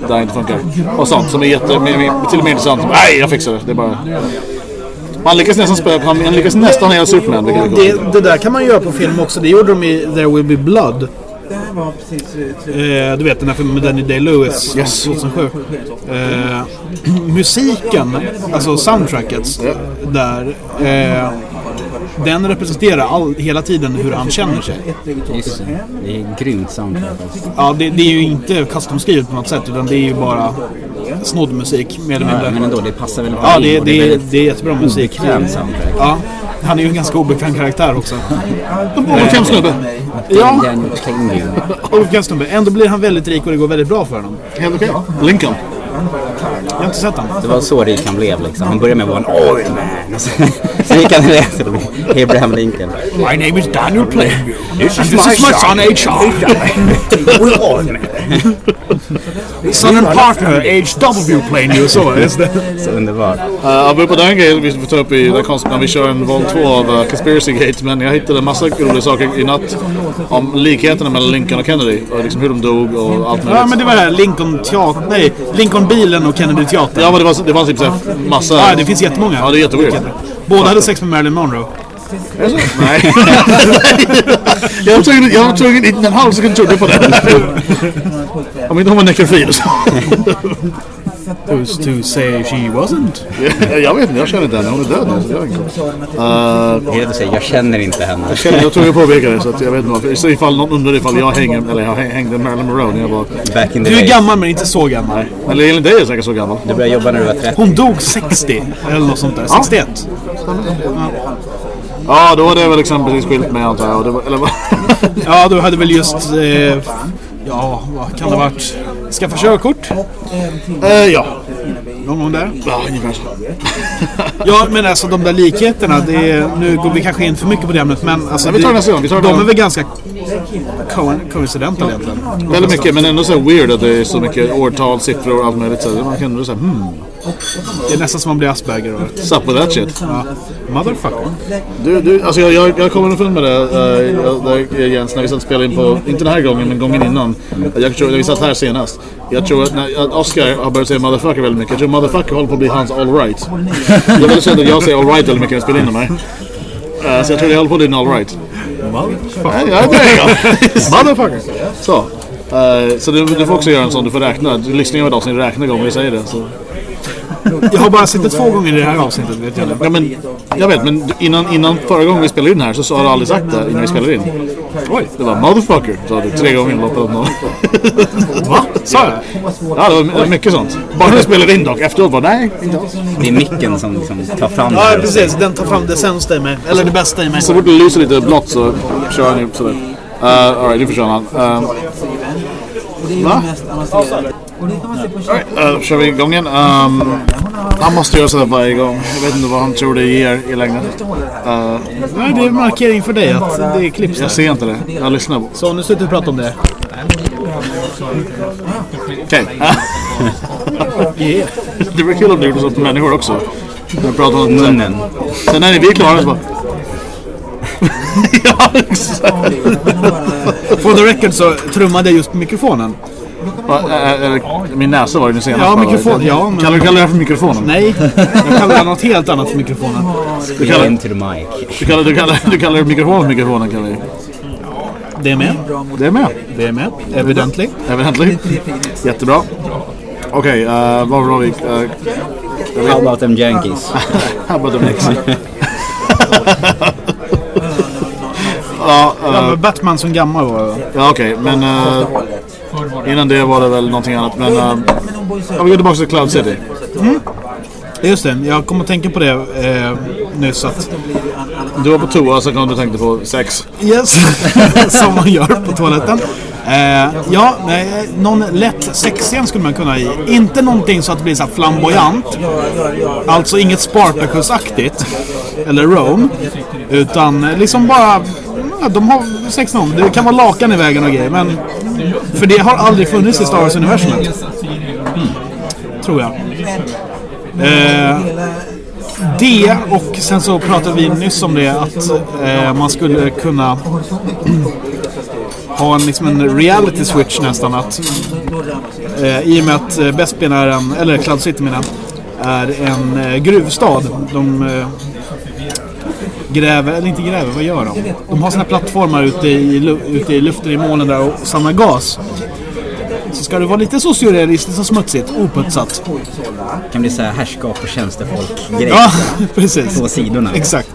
det här inte funkar. Och sånt som är jätte, till och med intressant. Nej, jag fixar det. Det är bara... Han lyckas nästan spela, han, han lyckas nästan hela Superman. Det, det där kan man göra på film också. Det gjorde de i There Will Be Blood. Eh, du vet den här filmen med Danny Day-Lewis Yes. 2007. Eh, musiken, alltså soundtracket där. Eh, den representerar all, hela tiden hur han känner sig. Just det. Det är grymt soundtrack alltså. Ja, det, det är ju inte custom-skrivet på något sätt utan det är ju bara snodd musik mer eller Ja, men mindre. ändå, det passar bra Ja, det, det, är, väldigt det är jättebra musik. obekväm soundtrack. Ja, han är ju en ganska obekväm karaktär också. Obekväm snubbe. Ja, obekväm snubbe. Ändå blir han väldigt rik och det går väldigt bra för honom. Helt okej. Lincoln. Jag har inte sett honom. Det var så rik han blev liksom. Han började med att vara en oil man. Sen, gick han ner till Abraham Lincoln. My name is Daniel Plainview. This this is my son H.R. Son and partner H.W. Plainview. Så, just det. Så underbart. Uh, apropå den grejen vi får ta upp i det konst, när vi kör en våld 2 av uh, Conspiracy Gate. Men jag hittade en massa roliga saker i natt om likheterna mellan Lincoln och Kennedy. Och liksom hur de dog och allt möjligt. Ja, men det var det här Lincoln teater... Nej, Lincoln-bilen och Kennedy-teatern. Ja, men det var, det var typ såhär massa... Ja, det finns jättemånga. Ja, det är jätteweird. Båda hade sex med Marilyn Monroe. Nej. jag var tvungen, jag var tvungen i en halv sekund trodde på det. Om inte hon var nekrofil så. Who's to say she wasn't? jag, jag vet inte, jag känner inte henne. Hon är död nu. Så det Det är helt att säga, jag känner inte henne. jag känner, jag tror jag påpeka det så att jag vet inte varför. Så ifall någon undrar ifall jag hänger, eller jag hängde Marilyn Monroe när jag var... Back in the Du är days. gammal men inte så gammal. Eller enligt dig är jag säkert så gammal. Du började jobba när du var 30. Hon dog 60 eller något sånt där. 61. Ja, då hade jag väl liksom precis skilt mig antar jag. Var, eller vad? Ja, du hade väl just... Eh, ja, vad kan det ha varit? Skaffa körkort? Eh, ja. Någon gång där? Ja, ungefär så. Ja, men alltså de där likheterna. Det är, nu går vi kanske in för mycket på det ämnet, men alltså, Nej, vi tar nästa gång, vi tar de är väl ganska co- coincidentala egentligen. Väldigt mycket, men ändå så weird att det är så mycket årtal, siffror och allt möjligt. Så man kan ändå säga hmm, Det är nästan som man blir Asperger. Och, what's up with that shit? ja. Motherfucker. Du, du, alltså jag, jag, jag kommer underfund med det uh, där, Jens när vi satt spelade in på, inte den här gången men gången innan. Jag tror, när vi satt här senast. Jag tror att, när, att Oscar har börjat säga motherfucker väldigt mycket. Jag tror motherfucker håller på att bli hans alright. Jag väldigt känd att jag säger alright väldigt mycket när jag spelar in de här. Uh, så jag tror det håller på att bli en alright. Motherfucker. Ja. Motherfucker. Så. Eh, så du, du får också göra en sån, du får räkna. Du lyssnar ju ett avsnitt och räknar gånger vi säger det. Så. Jag har bara sett det två gånger i det här avsnittet vet jag. Ja, men, jag vet, men innan, innan förra gången vi spelade in här så, så har du aldrig sagt det innan vi spelade in. Oj, det var motherfucker, sa du tre gånger i loppet av. Va? Sa jag? Ja, det var, det var mycket sånt. Bara när vi spelade in dock. Efteråt bara, nej, inte alls. Det är micken som liksom tar fram det Ja, precis. Den tar fram det sämsta i mig. Eller det bästa i mig. Så fort det lyser lite blått så kör han upp sådär. Uh, Alright, nu försvann han. Uh, va? Alright, uh, kör vi igång igen. Um, han måste göra sådär varje gång. Jag vet inte vad han tror det ger i längden. Uh, Nej, det är en markering för dig att det är klipps jag ser inte det. Jag lyssnar på. Så nu slutar vi prata om det. Okej. det vore kul om du gjorde så på människor också. När vi pratar om Munnen. Sen när vi är klara så bara... ja, exakt. For the record så trummade jag just på mikrofonen. Va, ä- ä- Min näsa var ju den senaste. Ja, mikrofon. Ja, men... Kallar du kallar det för mikrofonen? Nej, jag kallar det något helt annat för mikrofonen. Du kallar, into the mic. du kallar, du kallar, du kallar det mikrofon för mikrofonen kallar du. Det är med. Det är med. Det är med. Evidently. Evidently. Jättebra. Okej, uh, var var vi? Uh, How about them Yankees? how about the next? ja, Ja, uh, men Batman som gammal var ja okej, men uh, innan det var det väl någonting annat. Men ja, vi går tillbaka till Cloud City. Just det, jag kom att tänka på det eh, nyss att... Du var på toa så kom du tänkte på sex. Yes, som man gör på toaletten. Eh, ja, nej, någon lätt sexscen skulle man kunna i. Inte någonting så att det blir så flamboyant. Alltså inget Spartacus-aktigt. Eller Rome. Utan liksom bara... Ja, de har sex någon. Det kan vara lakan i vägen och grejer. Men... För det har aldrig funnits i Star Wars-universumet. Mm. Tror jag. Eh, det och sen så pratade vi nyss om det att eh, man skulle kunna ha en, liksom en reality switch nästan. Att, eh, I och med att eh, Bespin är en, eller Cloud City menar jag, är en eh, gruvstad. De eh, gräver, eller inte gräver, vad gör de? De har sina plattformar ute i, ute i luften i molnen där och samlar gas. Så ska det vara lite sociorealistiskt och smutsigt, oputsat. kan bli så här härskap och tjänstefolk-grej. Ja, precis. På sidorna. Exakt.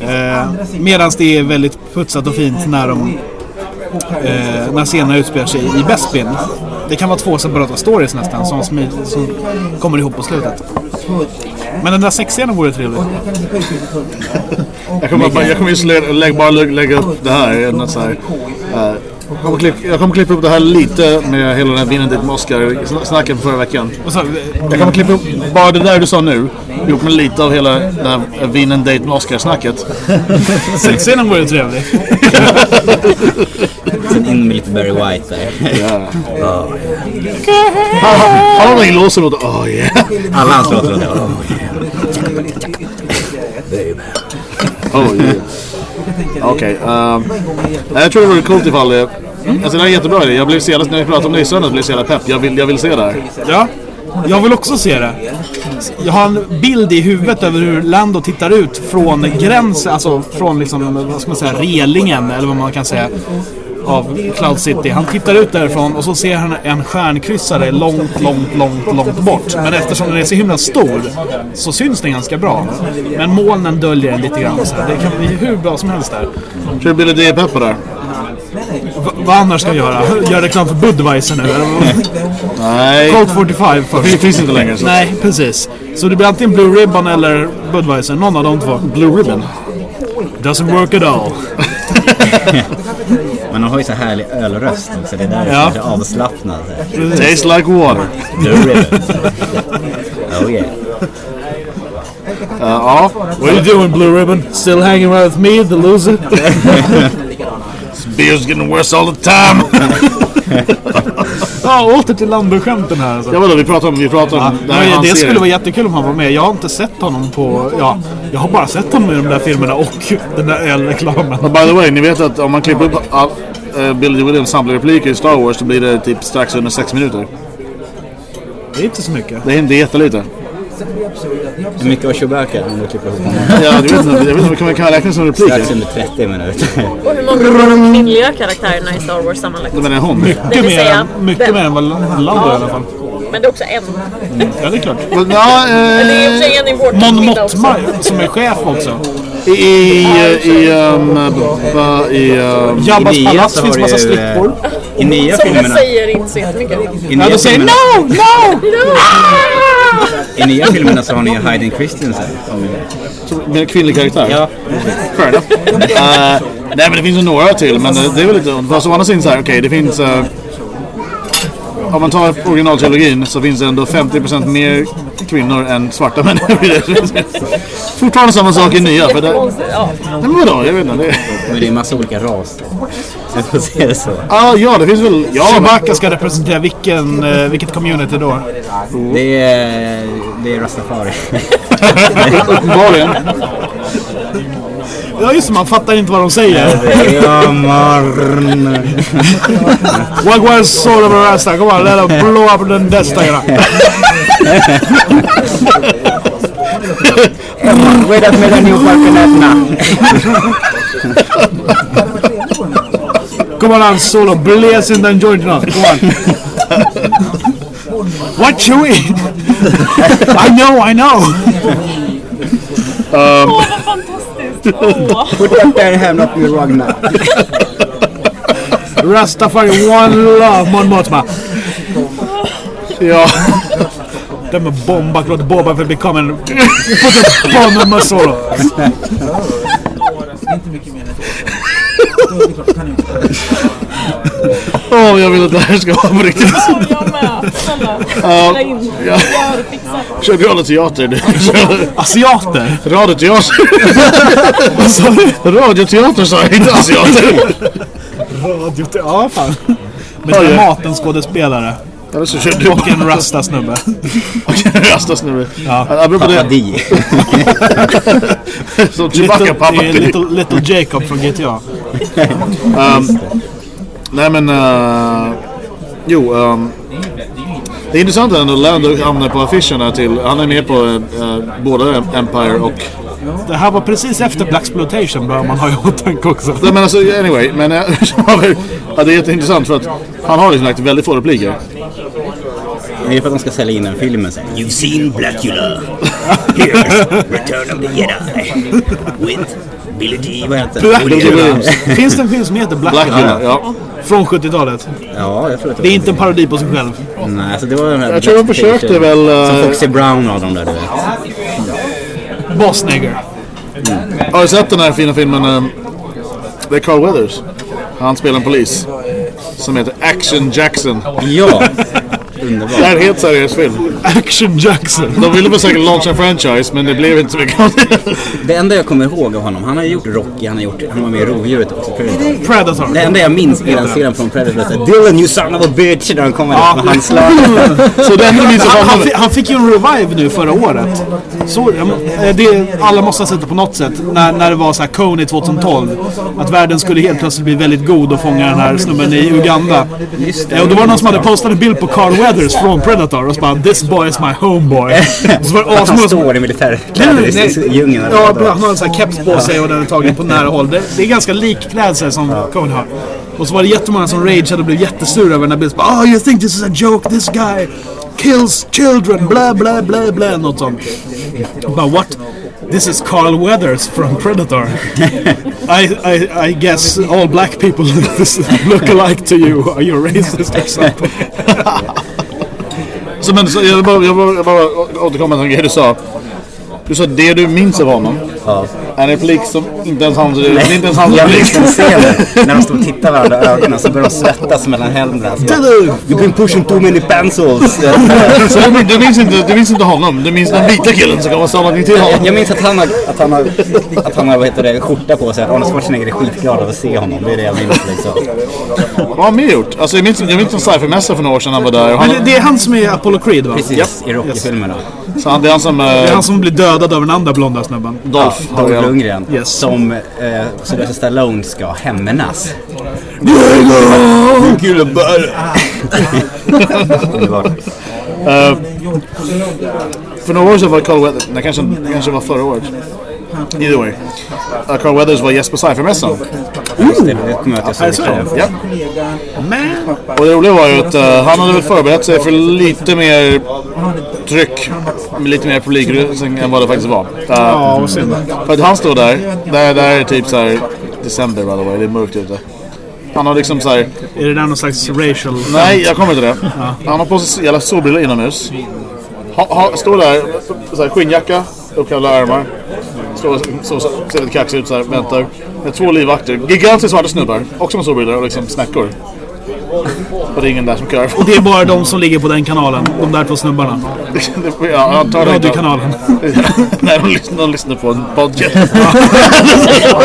Eh, Medan det är väldigt putsat och fint när de eh, när scenerna utspelar sig i Bespin. Det kan vara två separata stories nästan som, som kommer ihop på slutet. Men den där sexscenen vore trevlig. Jag kommer, bara, jag kommer just lä, lä, bara lä, lägga upp det här. en Så här eh, jag, kommer klippa, jag kommer klippa upp det här lite med hela den här vinnen dit med Oscar-snacken förra veckan. Jag kommer klippa upp bara det där du sa nu. Ihop med lite av hela det här vinnen date med Oscar-snacket. sexscenen vore trevlig. Sen in med lite Barry White där. De en låt som låter oh yeah. Alla hans låtar låter oh, Oh yeah. Okej. ehm, jag tror det vore coolt ifall det... Alltså det är en jättebra idé. Jag blev så jävla, när vi pratade om det i söndags blev jag så jävla pepp. Jag vill, jag vill se det här. Ja, jag vill också se det. Jag har en bild i huvudet över hur Lando tittar ut från gränsen, alltså från liksom, vad ska man säga, relingen eller vad man kan säga av Cloud City. Han tittar ut därifrån och så ser han en stjärnkryssare långt, långt, långt, långt bort. Men eftersom den är så himla stor så syns den ganska bra. Men molnen döljer den lite grann. Så här. det kan bli hur bra som helst där. Tror du Billy D är på det vad annars ska jag göra? Göra reklam för Budweiser nu? Nej. Colt 45 först. Det finns inte längre. Så. Nej, precis. Så det blir antingen Blue Ribbon eller Budweiser. Någon av de två. Blue Ribbon. Doesn't work at all. Men de har ju så härlig ölröst också. Det är där Ja. det är avslappnad. så. Tastes like water. Blue Ribbon. Oh yeah. Uh, ja. What are you doing Blue Ribbon? Still hanging around with me, the loser? Beer's getting worse all the time. Ja, åter till Lando-skämten här alltså. ja vadå, vi pratar om, vi pratar om Ja, det serie. skulle vara jättekul om han var med. Jag har inte sett honom på... Ja, jag har bara sett honom i de där filmerna och den där ölreklamen. By the way, ni vet att om man klipper upp all, uh, Billy Williams samlade repliker i Star Wars så blir det typ strax under sex minuter. Det är inte så mycket. Det är inte jättelite. Hur mycket var Chewbacca om du klipper ihop honom? Ja, jag vet inte, jag vet inte kan, man, kan räkna som repliker? Strax under 30 minuter. Och hur många var de kvinnliga karaktärerna i Star Wars sammanlagt? Men är hon? Det Mycket mer, mycket mer än vad Lando i alla fall. Men det är också en. Ja, det är klart. Ja, det är i eh, Mon. Mothma som är chef också. i, i, i, um, i, um, Jabbas nya palats så finns massa slippor. I nya Som filmerna... säger inte så jättemycket. I Ja, då säger filmerna, no, no! I nya filmerna så har ni ju Hayden Christensen. Som, med kvinnlig karaktär? ja, Fair enough. Eh, nej men det finns ju några till men det, det är väl lite... Fast å andra sidan såhär, okej det finns... eh, om man tar originaltrilogin så finns det ändå 50% mer kvinnor än svarta människor. Fortfarande samma sak i nya. För det, men vadå, jag vet inte. Det, men det är en massa olika raser. Jag får se det så. ah, ja, det finns väl... Ja, Chewbacca ska representera vilken, eh, vilket community då? Det är, det är Rastafari. uppenbarligen. Ja just det, man fattar inte vad de säger. Ja, marn. What was sort of a rasta? Come on, let them blow up the Star. Vedas med den New Come on, Solo, blaze in den joint now. Come on. What Chewie? I know, I know. Åh, Put that there hand up your rug now. Rastafari, one love, Mon Mothma. Ja. Den med bomba, låt Boba Fett become en... Put a bomb on my Solo. Åh, jag vill att det här ska vara på riktigt. Ja, jag med. Snälla, spela in. Gör. Kör radioteater nu. Asiater? Radioteater. Vad sa du? Radioteater sa jag, inte asiater. Radio... Ja, fan. Med Oj. Dramaten-skådespelare. Eller så kör du Och en rasta-snubbe. Rastas nu. Ja. Apropå det. Papadi. Som Chewbacca Little, pappa. det är little, little Jacob från GTA. Um, nej men... Uh, jo. Um, det är intressant ändå. Lando hamnar på affischerna till... Han är med på uh, både Empire och... Det här var precis efter Blaxploitation bör man ha i åtanke också. Nej men alltså anyway. Men uh, ja, det är jätteintressant för att han har liksom lagt väldigt få repliker. Det är för att de ska sälja in den filmen sen. You've seen Blackula. Here's Return of the Jedi. With Billy D. Vad heter Blackula. Finns det en film som heter Blackula? Blackula, ja. Från 70-talet. Ja, jag tror att Det är inte en parodi på sig själv. Nej, alltså det var den här Jag tror de försökte väl... Som Uh, Foxy Brown av dem där du vet. Boss Nigger. har du sett den här fina filmen? Det är Carl Weathers. Han spelar en polis. Som heter Action Jackson. Ja, Det underbart. är en helt seriös film. Action Jackson. De ville väl säkert launcha en franchise men det blev inte så mycket av det. Det enda jag kommer ihåg av honom, han har ju gjort Rocky, han har gjort, han var med i Rovdjuret också. Predator. Predator. Det enda jag minns är den scenen från Predator, så Dylan you son of a bitch, när han kommer Ja. med handslag. Så det enda minns Han, han, han fick ju en revive nu förra året. Så, eh, det, alla måste ha sett det på något sätt. När, när det var så här Coney 2012. Att världen skulle helt plötsligt bli väldigt god och fånga den här snubben i Uganda. Eh, Och då var det någon som hade postat en bild på Carl Weathers från Predator och så bara “This boy is my homeboy”. Så var det han står i militärkläder i djungeln. Ja, han har en sån här keps på sig och den är tagen på nära håll. Det, det är ganska lik klädsel som Cohen har. Och så var det jättemånga som rageade och blev jättesura över den här bilden. Bara, Oh, you think this is a joke? This guy kills children, bla bla bla bla. Något sånt. Bara, what? This is Carl Weathers from Predator. I, I, I guess all black people look alike to you. Are you racist or something? Alltså, men, så, jag vill bara, jag bara, jag bara återkomma till en grej du sa. Du sa det du minns av honom. Ja. En replik som inte ens hans, det är inte ens hans Jag replik. minns den scenen när de står och tittar varandra i ögonen så börjar de svettas mellan händerna. You've been pushing too many pencils. Så du, du, minns inte, du minns inte honom, du minns den vita killen som kan vara sammanhang till honom. Jag minns att han har, att han har, att han har vad heter det, skjorta på sig. Att Arnold Schwarzenegger är skitglad av att se honom. Det är det jag minns liksom. Vad har han mer gjort? Alltså, jag minns, jag minns en sci-fi-mässa för några år sedan han var där. Han, det, det är han som är Apollo Creed va? Precis, i Rocky-filmerna. så han, det är han som... Det är Uh, han som blir dödad av den andra blonda snubben. Dolph. Dolph Lundgren. Yes. Som eh, Sylvester Stallone ska hämnas. Underbart. För några år sedan var Carl Weathers, nej kanske, det kanske var förra året. Either way. Uh, Carl Weathers var gäst på det, det jag såg det. Ja. Men, Och det roliga var ju att eh, han hade väl förberett sig för lite mer tryck, med lite mer publikrusning än vad det faktiskt var. Ja, vad synd. För att han står där, där, där är typ så här december by the way, det är mörkt ute. Han har liksom så här, Är det där någon slags racial... nej jag kommer till det. Han har på sig jävla solbrillor inomhus. Ha, ha, står där, så här, skinnjacka, uppkavlade armar. Står så, så, ser lite kaxig ut så här, väntar. Med två livvakter, gigantiska svarta snubbar, också med solbrillor och liksom snäckor. Och det är ingen där som kör. Och det är bara de som ligger på den kanalen. De där två snubbarna. ja, jag det. Radiokanalen. Nej, de lyssnar, de lyssnar på en podcast.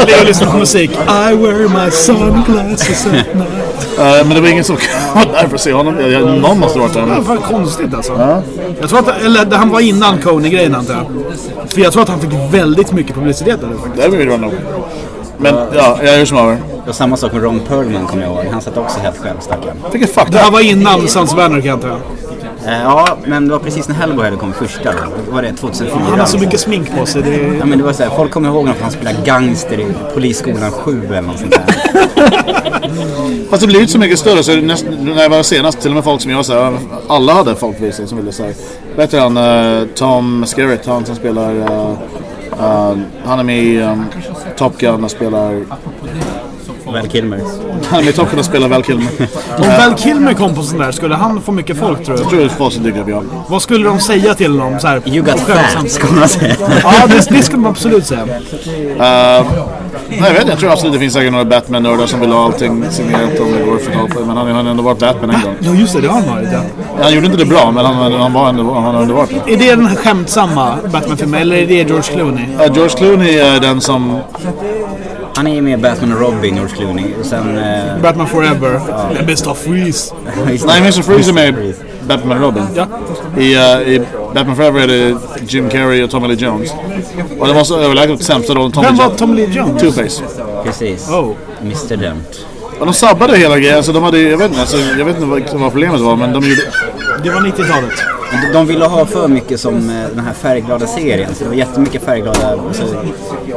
Det är lyssnar på musik. I wear my sunglasses at night. Eh, men det var ingen som var där för att se honom. Jag, jag, någon måste ha varit Det där. var konstigt alltså. Jag tror att, eller det- han var innan Coney-grejen antar jag. För jag tror att han fick väldigt mycket publicitet där. Det vill det nog. Men ja, jag är hur som. Det var samma sak med Ron Perlman kommer jag ihåg. Han satt också helt själv stackaren. Vilket fuck Det här var innan Sons of Anarchy antar jag. Eh, ja, men det var precis när Hellboy hade kommit första då. Var det 2004. Han har så mycket smink på sig. Det är... Ja men det var såhär, folk kommer ihåg honom för att han spelade gangster i Polisskolan 7 eller något sånt där. Fast det blir inte så mycket större. Så näst, när jag var senast, till och med folk som jag sa, alla hade folkvisning som ville säga. Vet du han, eh, Tom Skerritt, han som spelar, eh, eh, han är med i um, Top Gun och spelar, Val Kilmer. han är med i Top Gun och spelar Val Kilmer. Om Val Kilmer kom på sån där, skulle han få mycket folk tror Jag du? tror det folk som dyker upp, ja. Vad skulle de säga till honom? Så här, You got fat, ska man säga. Ja, det, det skulle man absolut säga. Uh, nej, jag vet inte. Jag tror absolut det finns säkert några Batman-nördar som vill ha allting signerat om det går för tag på. Men han han har ändå varit Batman en gång. Ja, just det. Det har han varit. Ja. Han gjorde inte det bra, men han, han, var ändå, han det. Är det den här skämtsamma Batman-filmen eller är det George Clooney? Uh, George Clooney är den som... Han är ju med Batman och Robin, George Clooney. Och sen... Eh, Batman Forever. Ja. Mr. Freeze. Nej, Mr. Freeze är med Batman och Robin. Ja. I, uh, I Batman Forever är det Jim Carrey och Tommy Lee Jones. Och det var så överlägset sämsta rollen Tommy Vem var Jones. Tom Lee Jones? Two-Face. precis. Oh. Mr Dent. Och de sabbade hela grejen. Alltså, de hade, jag, vet inte, alltså, jag vet inte vad, vad problemet var, men de gjorde... Det var 90-talet. De- De ville ha för mycket som eh, den här färgglada serien. Så det var jättemycket färgglada alltså,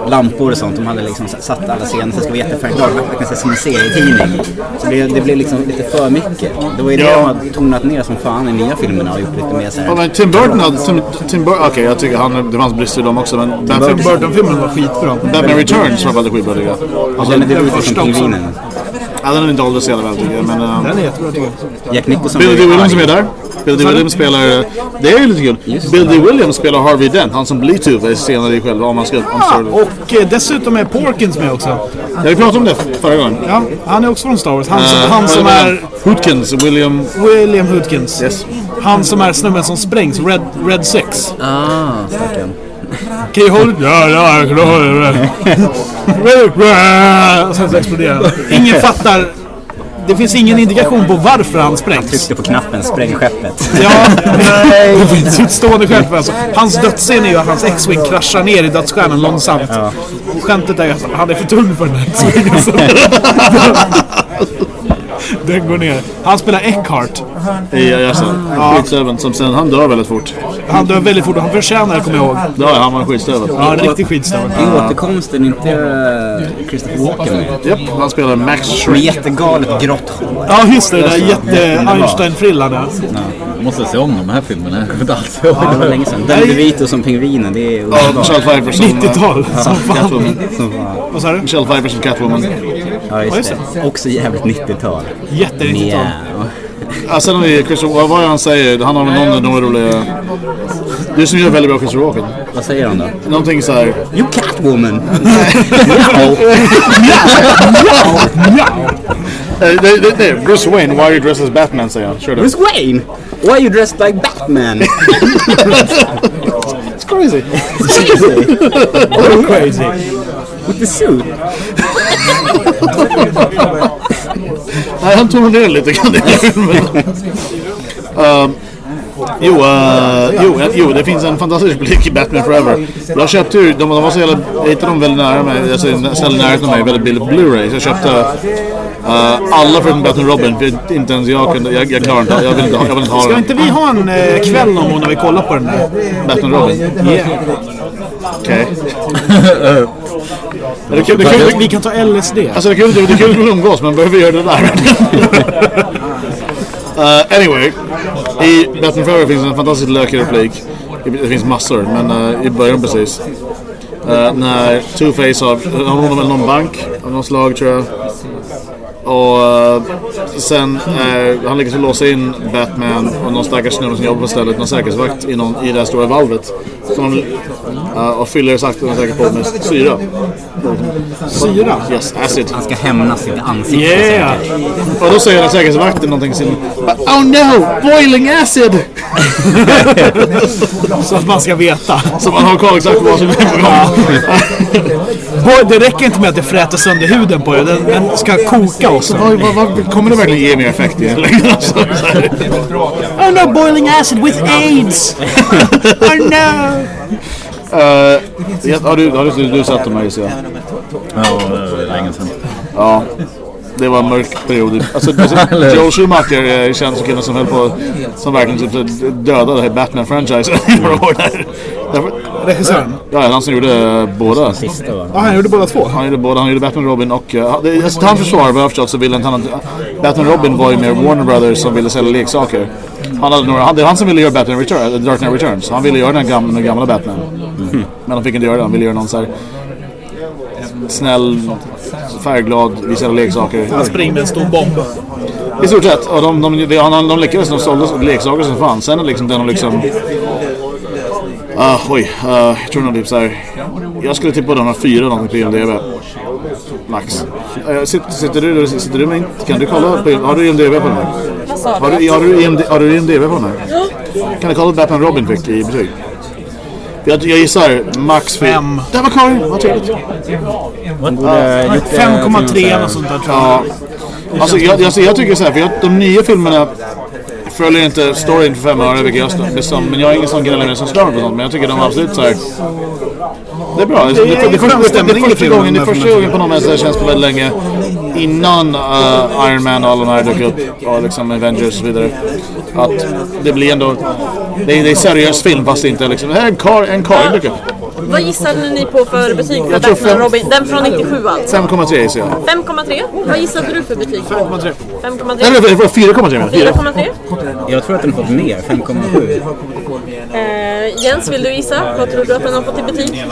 lampor och sånt. De hade liksom satt alla scener så det skulle vara jättefärgglada. Verkligen som en serietidning. Så det, det blev liksom lite för mycket. Det var ju det Ja. de har tonat ner som fan i nya filmerna och gjort lite mer så Ja, här. men Tim Burton hade... Tim, Tim Burton... Okej, jag tycker han, det fanns brister i dem också, men... Tim Burton-filmen var skitbra. Batman Returns var väldigt skitbra tycker jag. Alltså, Den är det första också. Ja, den är inte så jävla väl tycker jag, men... Uh, Den är jättebra tycker jag. Jack Nicholson Bill D. Williams är arg. med där. Bill D. Williams spelar... Det är ju lite kul. Bill D. Williams spelar Harvey Dent, han som blir Two-Face senare i själva om man ska... Om Ja, och eh, dessutom är Porkins med också. Ja, vi pratade om det förra gången. Ja, han är också från Star Wars. Han som, Eh, han som är? Hootkins, William... William Hootkins. Yes. Han som är snubben som sprängs, Red, Red 6. Ah, stackarn. It? Ja, ja, jag kan hålla det. Och sen så exploderar han. Ingen fattar. Det finns ingen indikation på varför han sprängs. Tryckte på knappen, spräng skeppet. Ja, nej! Det finns utstående skämt alltså. Hans dödsscen är ju att hans X-Wing kraschar ner i dödsstjärnan långsamt. Och skämtet är ju att han är för tung för den här X-Wingen. Den går ner. Han spelar Eckhart. i Jassen. Skitstöveln som sen, han dör väldigt fort. Han dör väldigt fort och han förtjänar det, kommer jag ihåg. Ja, han var en skitstövel. Ja, en riktig skitstövel. I återkomsten inte eh, Christopher Walken med. Japp, han spelar Max Med Shrek. jättegalet grått hår. Ja, just det. Det där jätte Einstein-frillan. ja. Jag måste se om de här filmerna. Jag kommer inte alls ihåg. Ja, det var länge sedan. Den DeVito som pingvinen, det är Ja, underbart. Michelle Pfeiffer som... 90-tal. Som fan. Catwoman. Som Vad sa du? Michelle Pfeiffer som Catwoman. Ja, just det. Också jävligt 90-tal. Jätte-90-tal. Mjau. Ja, sen har vi Christopher... Vad var det han säger? Han har väl någon, några roliga... Det som gör väldigt bra Christopher Walken. Vad säger han då? Någonting så här... You Catwoman! Eh, Det, det, det, Bruce Wayne, why are you dressed as Batman säger han. Det. Bruce Wayne! Why are you dressed like Batman? It's crazy. Oh, crazy. With the suit? Nej, han tonar ner lite grann i um, Jo, eh, jo, jo, det finns en fantastisk blick i Batman Forever. Jag köpte ju, de, de var så jävla, jag hittade dem väldigt nära mig, alltså ställde nära till mig, väldigt billigt Blu-ray. Så jag köpte eh, alla förutom Batman Robin, för inte ens jag kunde, jag, jag klarar inte, jag vill inte, ha- jag vill inte ha Ska den. inte vi ha en eh, kväll någon gång när vi kollar på den där? Batman Robin, Yeah. okej. Men det, kul- det, kul- Vi kan ta LSD. Alltså det är kul, att umgås men behöver vi göra det där? uh, anyway, i Batman Forever finns en fantastisk lökig replik. Det finns massor, men uh, i början precis. Uh, när Two-Face har, han väl någon bank av något slag tror jag. Och uh, sen uh, han lyckas låsa in Batman och någon stackars snubbe som jobbar på stället, någon säkerhetsvakt i, någon, i det här stora valvet. Som, uh, och fyller sakta men säkert på med syra. Syra? Yes, acid. Han ska hämnas sitt ansikte Yeah! säkert. Och då säger den säkerhetsvakten någonting sin Oh no! Boiling acid! Så att man ska veta. Så man har koll exakt vad som är på gång. Det räcker inte med att det fräter sönder huden på er. Den, den ska koka också. Vad, vad, vad, kommer det verkligen ge mer effekt i. Oh no, boiling acid with AIDS! oh no! Eh, ja, har du, har du, du sett de här gissar jag? Ja, det är länge sedan. Ja. Det var en mörk period. Alltså, Joel Schumacher eh, känns som killen som höll på som verkligen typ, dödade Batman-franchisen i några år där. Därför, Regissören? ja, han som gjorde båda. Sista va? Ja, han gjorde båda två. Han gjorde båda, han gjorde Batman Robin och... Uh, alltså, hans försvar vad jag har förstått så ville inte han... Batman Robin var ju mer Warner Brothers som ville sälja leksaker. Han hade några, han, det är han som ville göra Batman Return, Dark Knight Returns. Han ville göra den gamla, den gamla Batman. Men de fick inte göra det, han ville göra någon så här snäll, färgglad, vi säljer leksaker. Han springer med en stor bomb. I stort sett. Och de, de, de, de, de lyckades, de sålde leksaker som fan. Sen är liksom den och liksom... Ah, oj, uh, jag tror nog typ såhär... Jag skulle tippa de har fyra någonting på IMDB. Max. Uh, sitter, sitter, du, sitter du med Kan du kolla på Har du IMDB på den här? Har du? du, har du, IMD, har du IMDB på den här? Kan du kolla vad Batman Robin fick i betyg? Jag, jag gissar max fyra. Fem. Där var Karin, vad trevligt. Han borde gjort det till 5,3 så här- eller sånt där tror jag. Ja. Alltså jag, alltså, jag tycker så här, för jag, de nya filmerna följer inte storyn för fem öre, vilket jag som, men jag är ingen sån gnällig som stör på sånt, men jag tycker de är absolut så här. Det är bra. Det, det, det, det, första- det, det, är första gången, det är första gången på det känns på väldigt länge innan uh, Iron Man och alla de här dök upp och liksom Avengers och så vidare. Att det blir ändå, det är, det är seriös film fast det inte liksom, här, en kar, en kar dök upp. Vad gissade ni på för betyg för Batman fem- Robin? Den från 97 alltså. 5,3 gissar jag. 5,3. Vad gissade du för betyg? 5,3. 5,3. Nej, nej, 4,3 menar jag. 4,3. Jag tror att den har fått mer, 5,7. Eh, Jens, vill du gissa? Vad tror du att den har fått i betyg? Uh,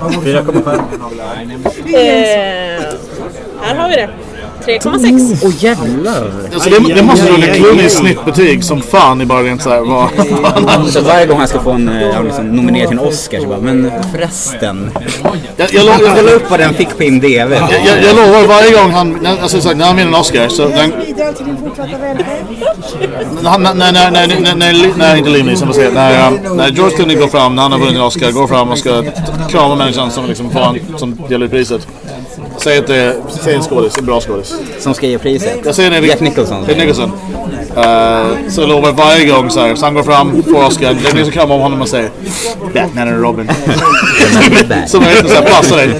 4,5. Eh, här har vi det. 3,6. Åh jävlar! Alltså det, det måste vara en Clooney snittbetyg som fan i bara rent såhär vad han Så varje gång han ska få en eh, liksom, nominerad till en Oscar så bara, men förresten. jag, jag, Kolla jag, upp vad den fick på IMDB. jag, jag, jag lovar varje gång han, när- alltså, sagt, när han vinner en Oscar så den, välfärd. när, när, när, när, när, inte Liam Neeson, vad säger jag, när, um, när George Clooney går fram, när han har vunnit en Oscar, går fram och ska krama människan som liksom får han, som delar ut priset. Säg är, säg en skådis, en bra skådis. Som ska ge priset. Jag säger det. Jack Nicholson. Jack Nicholson. Uh, så jag lovar varje gång så här, så han går fram, får Oscar, det är ingen som kramar om honom och säger Batman och Robin. Som jag inte så här passar dig.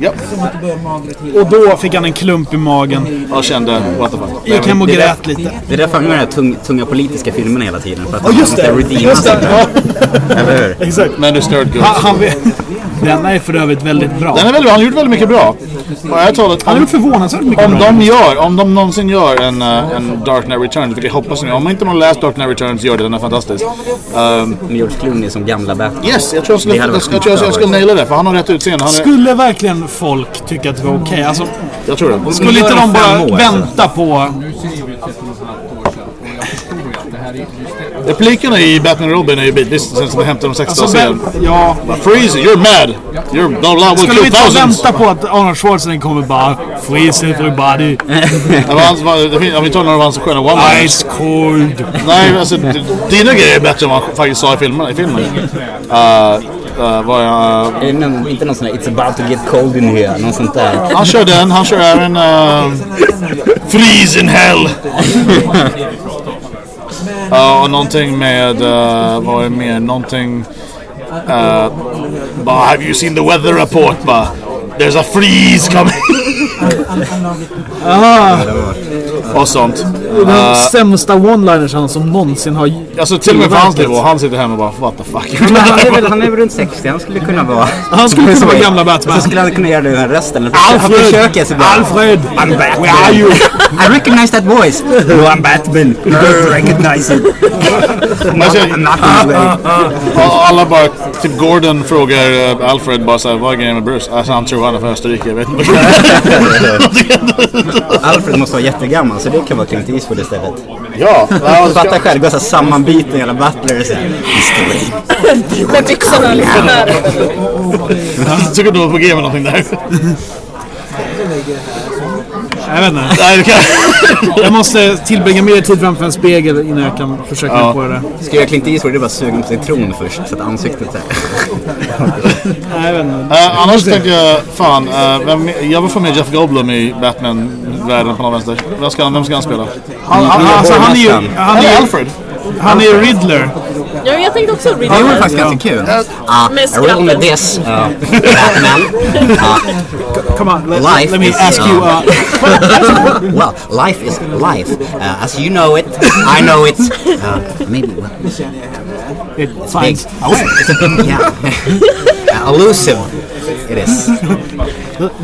Ja, Och då fick han en klump i magen. jag kände what the fuck. Gick hem och är grät lite. Det är därför han gör de här tung, tunga politiska filmerna hela tiden. För att han just ska det. redeema Just sig. Eller hur? exakt. Men du störd Han, han, denna är för övrigt väldigt bra. Den är väldigt, han har gjort väldigt mycket bra. Och jag talat, Han har om, gjort förvånansvärt mycket om bra. de gör, om de någonsin gör en, eh, en Dark Knight Returns, vilket jag hoppas nu. Om inte någon läst Dark Knight Returns gör det, den är fantastisk. Um, Med George Clooney som gamla Batman. yes, jag tror jag skulle, jag, jag, tror jag, jag skulle naila det, för han har rätt utseende. Han är, Skulle verkligen folk tycka att det var okej? Alltså, jag tror det. skulle inte de bara år, alltså. vänta på... Replikerna i Batman Robin är ju bitvis sen som hämtar de 60 Alltså, serien. vä- ja, Freeze, you're mad! You're blah will skulle vi inte vänta på att Arnold Schwarzenegger kommer bara Freeze everybody, Det var hans- var- Om vi tar några av hans sköna one ice cold. Nej, alltså dina grejer är bättre än vad han faktiskt sa i filmen. I filmen. Uh, Uh, vad jag, Är det någon, inte någon sån här It's about to get cold in here, någon sånt där? han kör den, han kör även uh, Freeze in hell! Ja, och någonting med, uh, vad är mer, någonting... Uh, bara, have you seen the weather report? Bara, There's a freeze coming! Och sånt. Den sämsta one-liners han som någonsin har... Alltså till och med på hans nivå, han sitter hemma och bara what the fuck. Men han är väl han är väl runt 60, han skulle kunna vara... Han skulle kunna vara gamla Batman. Så skulle han kunna göra resten. Han Alfred! försöker så bra. Alfred! I'm Batman! Where are you? I recognize that voice! No, I'm Batman! You don't recognize it! No, Alltså, I'm not this way! alla bara, typ Gordon frågar uh, Alfred bara såhär, vad är grejen med Bruce? Alltså han tror han är från Österrike, jag vet inte. Alfred måste vara jättegammal så det kan vara Clint Eastwood istället. ja, ja Fatta själv, gå såhär sammanbiten jävla butler och såhär. Med byxorna liksom där. jag tycker du var på G med någonting där. Jag vet inte. Nej, det kan... Jag måste tillbringa mer tid framför en spegel innan jag kan försöka mig på det. Ska jag göra Clint Eastwood, det bara sugen på citron först så att ansiktet såhär. Nej, jag vet inte. Uh, annars tänker jag, fan, uh, vem, jag vill få med Jeff Goldblum i Batman-världen på någon vänster. Vem ska, han- vem ska han spela? Han, han, alltså, han är ju... Han är, ju- Alfred. Han är Riddler. Ja, jag tänkte också read Det vore faktiskt ganska kul. Ah, Med I roll with skrattet. this. Uh, Batman. Uh, Come on, let, Life let me is, ask you... Uh, well, life is life. Uh, as you know it, I know it. Uh, maybe well, it, a bit, yeah. Elusive. It is.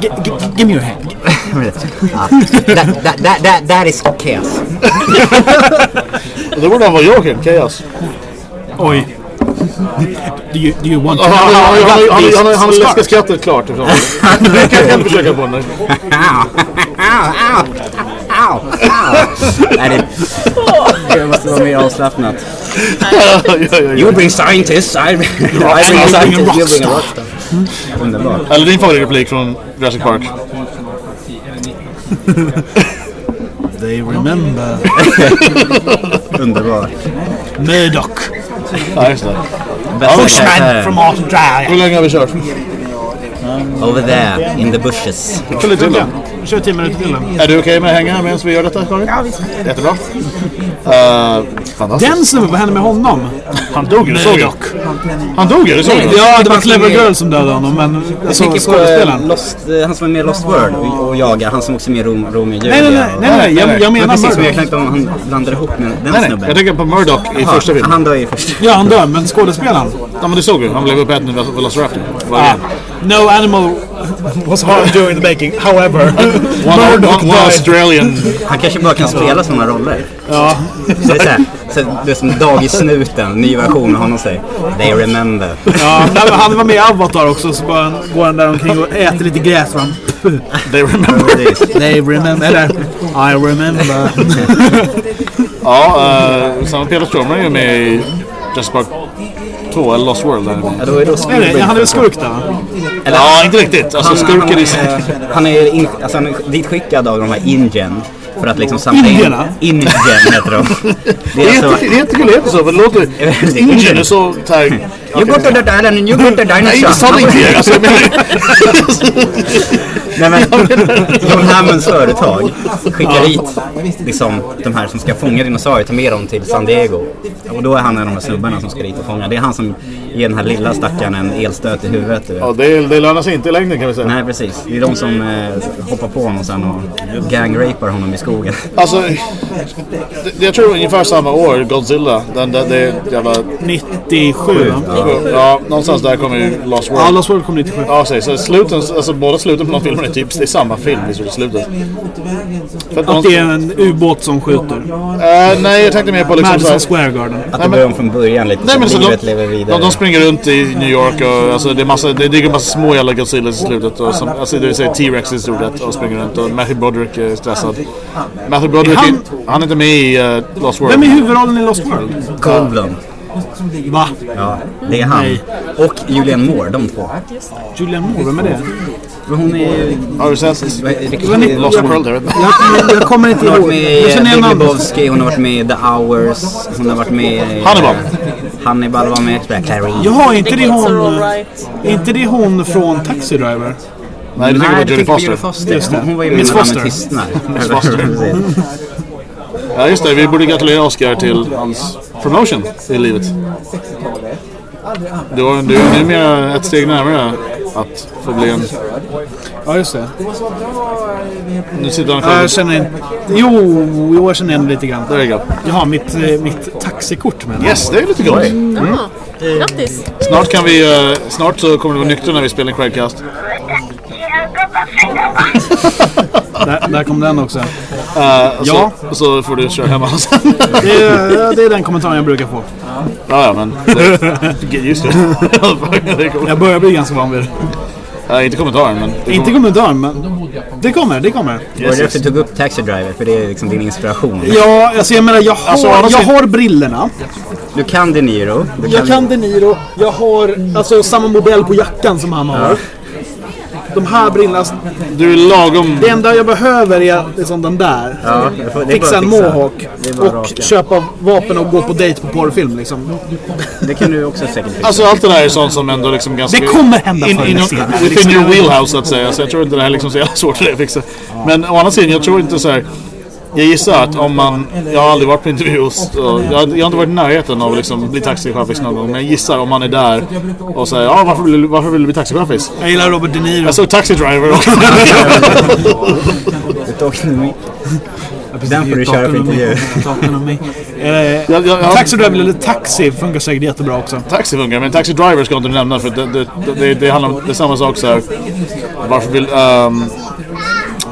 G- g- give me your hand. Uh, that, that, that, that, that is chaos. Det borde han vara Joker, Chaos. Oj. Do you, do you want to Han know how I har got these han har läska scars? skrattet klart. ifrån honom. Det kan jag försöka på ow. Nej, det, det måste vara mer avslappnat. You bring scientists, I, I bring scientists, you bring a rockstar. Underbart. Eller din favoritreplik från Jurassic Park? They remember Underbart. Murdoch. Ja, just det. Bushman from Australia. Hur länge har vi kört? Over there, in the bushes. Då. Vi kör 10 minuter till. Är du okej med att hänga medan vi gör detta, Karin? Ja, visst. Jättebra. Uh, fantastiskt. Den snubben, vad hände med honom? Han dog ju, såg. Murdoch. Han dog ju, du såg ju. Ja, det var Clever Girl som dödade honom, men Jag tänker på eh, skådespelaren. Lost, eh, han som är med i Lost World och, jagar, han som också är med i Rom, Romeo och Julia. Nej, nej, nej, nej, nej, jag, jag Men menar precis, men jag Murdoch. kan inte om han blandar ihop med den Nej, nej. snubben. Jag tänker på Murdoch i första filmen. Han dör ju först. Ja, han dör, men skådespelaren. Ja, men du såg ju. Han blev uppäten av Velociraptor. Ah, no animal was harmed during the making. However, One, one, one. Australian. Han kanske bara kan spela sådana roller. Ja, Så det är såhär, så det är som Dag i snuten, ny version av honom säger They remember. ja han var med i Avatar också, så bara går han där omkring och äter lite gräs. Va? They remember. They remember, eller I remember. Ja, uh, samma Peter Stormare är ju med i Jurassic Park 2, eller Lost World. Där. Ja, då är då Nej, nej, Spielberg. han är väl skurk där? Ja, inte riktigt. Alltså skurken i... eh, Han är, in, alltså, han är ditskickad av de här Ingen. För att liksom samla in... Indierna? Ingen heter de. Det Det är är alltså... jätte- det är jättekul, det heter så. Men det låter... Indian. är så... You got to that island and you the Nej, dinosaur. inte. Alltså, jag menar- Nej men, John Hammonds företag skickar hit liksom, de här som ska fånga dinosaurier, ta med dem till San Diego. Och då är han en av de här snubbarna som ska dit och fånga. Det är han som ger den här lilla stackaren en elstöt i huvudet. Ja, det, det lönar sig inte i längden kan vi säga. Nej precis, det är de som eh, hoppar på honom sen och gangrapar honom i skogen. Alltså, det, jag tror ungefär samma år, Godzilla. Den, den, det är jävla... 97 va? Ja, någonstans där kommer ju Lost Ja, World. Lost World kom 97. Ja, precis. Så sluten, alltså båda sluten på de filmerna är typ, det är samma film i slutet. För att Att det är en ubåt som skjuter. Eh, nej, jag tänkte mer på liksom Madison så Square Garden. Att det börjar från början lite, Nej, men så så livet de, lever vidare. de, de springer runt i New York och alltså, det, är massa, det dyker massa små jävla Godzillas i slutet. Och som, alltså, det vill säga T-Rex i stort och springer runt och Matthew Broderick är stressad. Matthew Broderick, han, han- han är inte med i uh, Lost World. Vem är huvudrollen i Lost World? Goldblum. Va? Ja, det är han. Nej. Och Julianne Moore, de två. Julianne Moore, vem är det? Hon är... Har du sett Lost World? Jag kommer inte Hon har ihåg. varit med i namnet. Lebowski, hon har varit med i The Hours, hon har varit med i... Hannibal. Hannibal var med, Clarice. Jaha, är inte det hon... inte det hon från Taxi Driver? Nej, du tänker på Jodie Foster. Foster. Just det. Hon, var ju med Foster. tystnar. Miss Foster. Ja, just det. Vi borde gratulera Oscar till hans promotion i livet. Du, har- du är numera ett steg närmare att få bli en... Ja, just det. Nu sitter han själv. jag känner inte... Jo, jo, jag känner igen lite grann. Där är har mitt, eh, mitt taxikort med mig. Yes, det är lite gott. Ja, grattis! Snart kan vi... eh, snart så kommer du vara nykter när vi spelar en Craigcast. Där, där kom den också. Uh, och Ja. Så, och så får du köra hemma sen. Det är, ja, det är den kommentaren jag brukar få. ja, ja, men... Det är coolt. Jag börjar bli ganska van vid det. Nej, inte kommentaren, men... det Inte kommer- kommentaren, men det kommer, det kommer. Var det därför du tog upp Taxi Driver? För det är liksom din inspiration. Ja, alltså jag menar, jag har, Alltså, jag har brillorna. Du kan De Niro. Du Jag kan De Niro. Jag har alltså samma modell på jackan som han har. De här brillorna, alltså, Du är lagom... det enda jag behöver är liksom den där. Ja, får- är Fixa en mohawk är och raka. köpa vapen och gå på dejt på porrfilm liksom. Det kan du också säkert fixa. Alltså allt det där är sånt som ändå liksom ganska... Det kommer hända in, förr eller senare. Within your wheelhouse så att säga. Så jag tror inte det här är liksom så jävla svårt för dig att fixa. Men å andra sidan, jag tror inte så här. Jag gissar att om man, jag har aldrig varit på intervjus och jag, har- jag har inte varit i närheten av att liksom bli taxichaffis någon gång. Men jag gissar om man är där och säger ja varför vill, du- varför vill du bli taxichaffis? Jag gillar Robert De Niro. Jag såg Taxi Driver me. Den får du köra på intervju. Eh, jag, jag, jag, Taxi Driver eller Taxi funkar säkert jättebra också. Taxi funkar, men Taxi Driver ska inte du nämna för det, det, det, det handlar om det är samma sak så här. Varför vill... Um,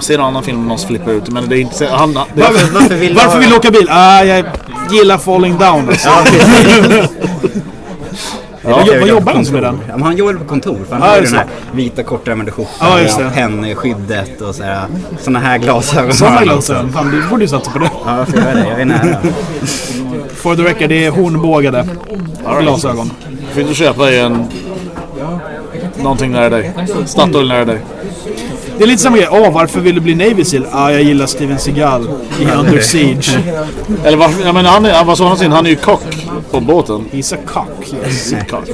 se någon annan film om någon som flippar ut. Men det är inte... så- Han, det, Varför, varför vill Varför vill du åka bil? Ah, jag gillar Falling Down. Alltså. Ja. Vad jo- vad jobbar han med den? Ja, men han jobbar på kontor. För han Ja, har ju den här vita kortärmade skjortan, Ja, det. pennskyddet och så här, såna här glasögon. Sådana glasögon. Fan, du borde ju satsa på det. Ja, jag får göra det. Jag är nära. For the record, det är hornbågade glasögon. Vill du köpa i en... Någonting nära dig. Statoil nära dig. Det är lite samma grej. Åh, varför vill du bli Navy Seal? Ah, jag gillar Steven Seagal i Under Siege. Eller varför... Jag menar, han är, vad sa han sin? Han är ju kock på båten. He's a cock. Yes. Kock.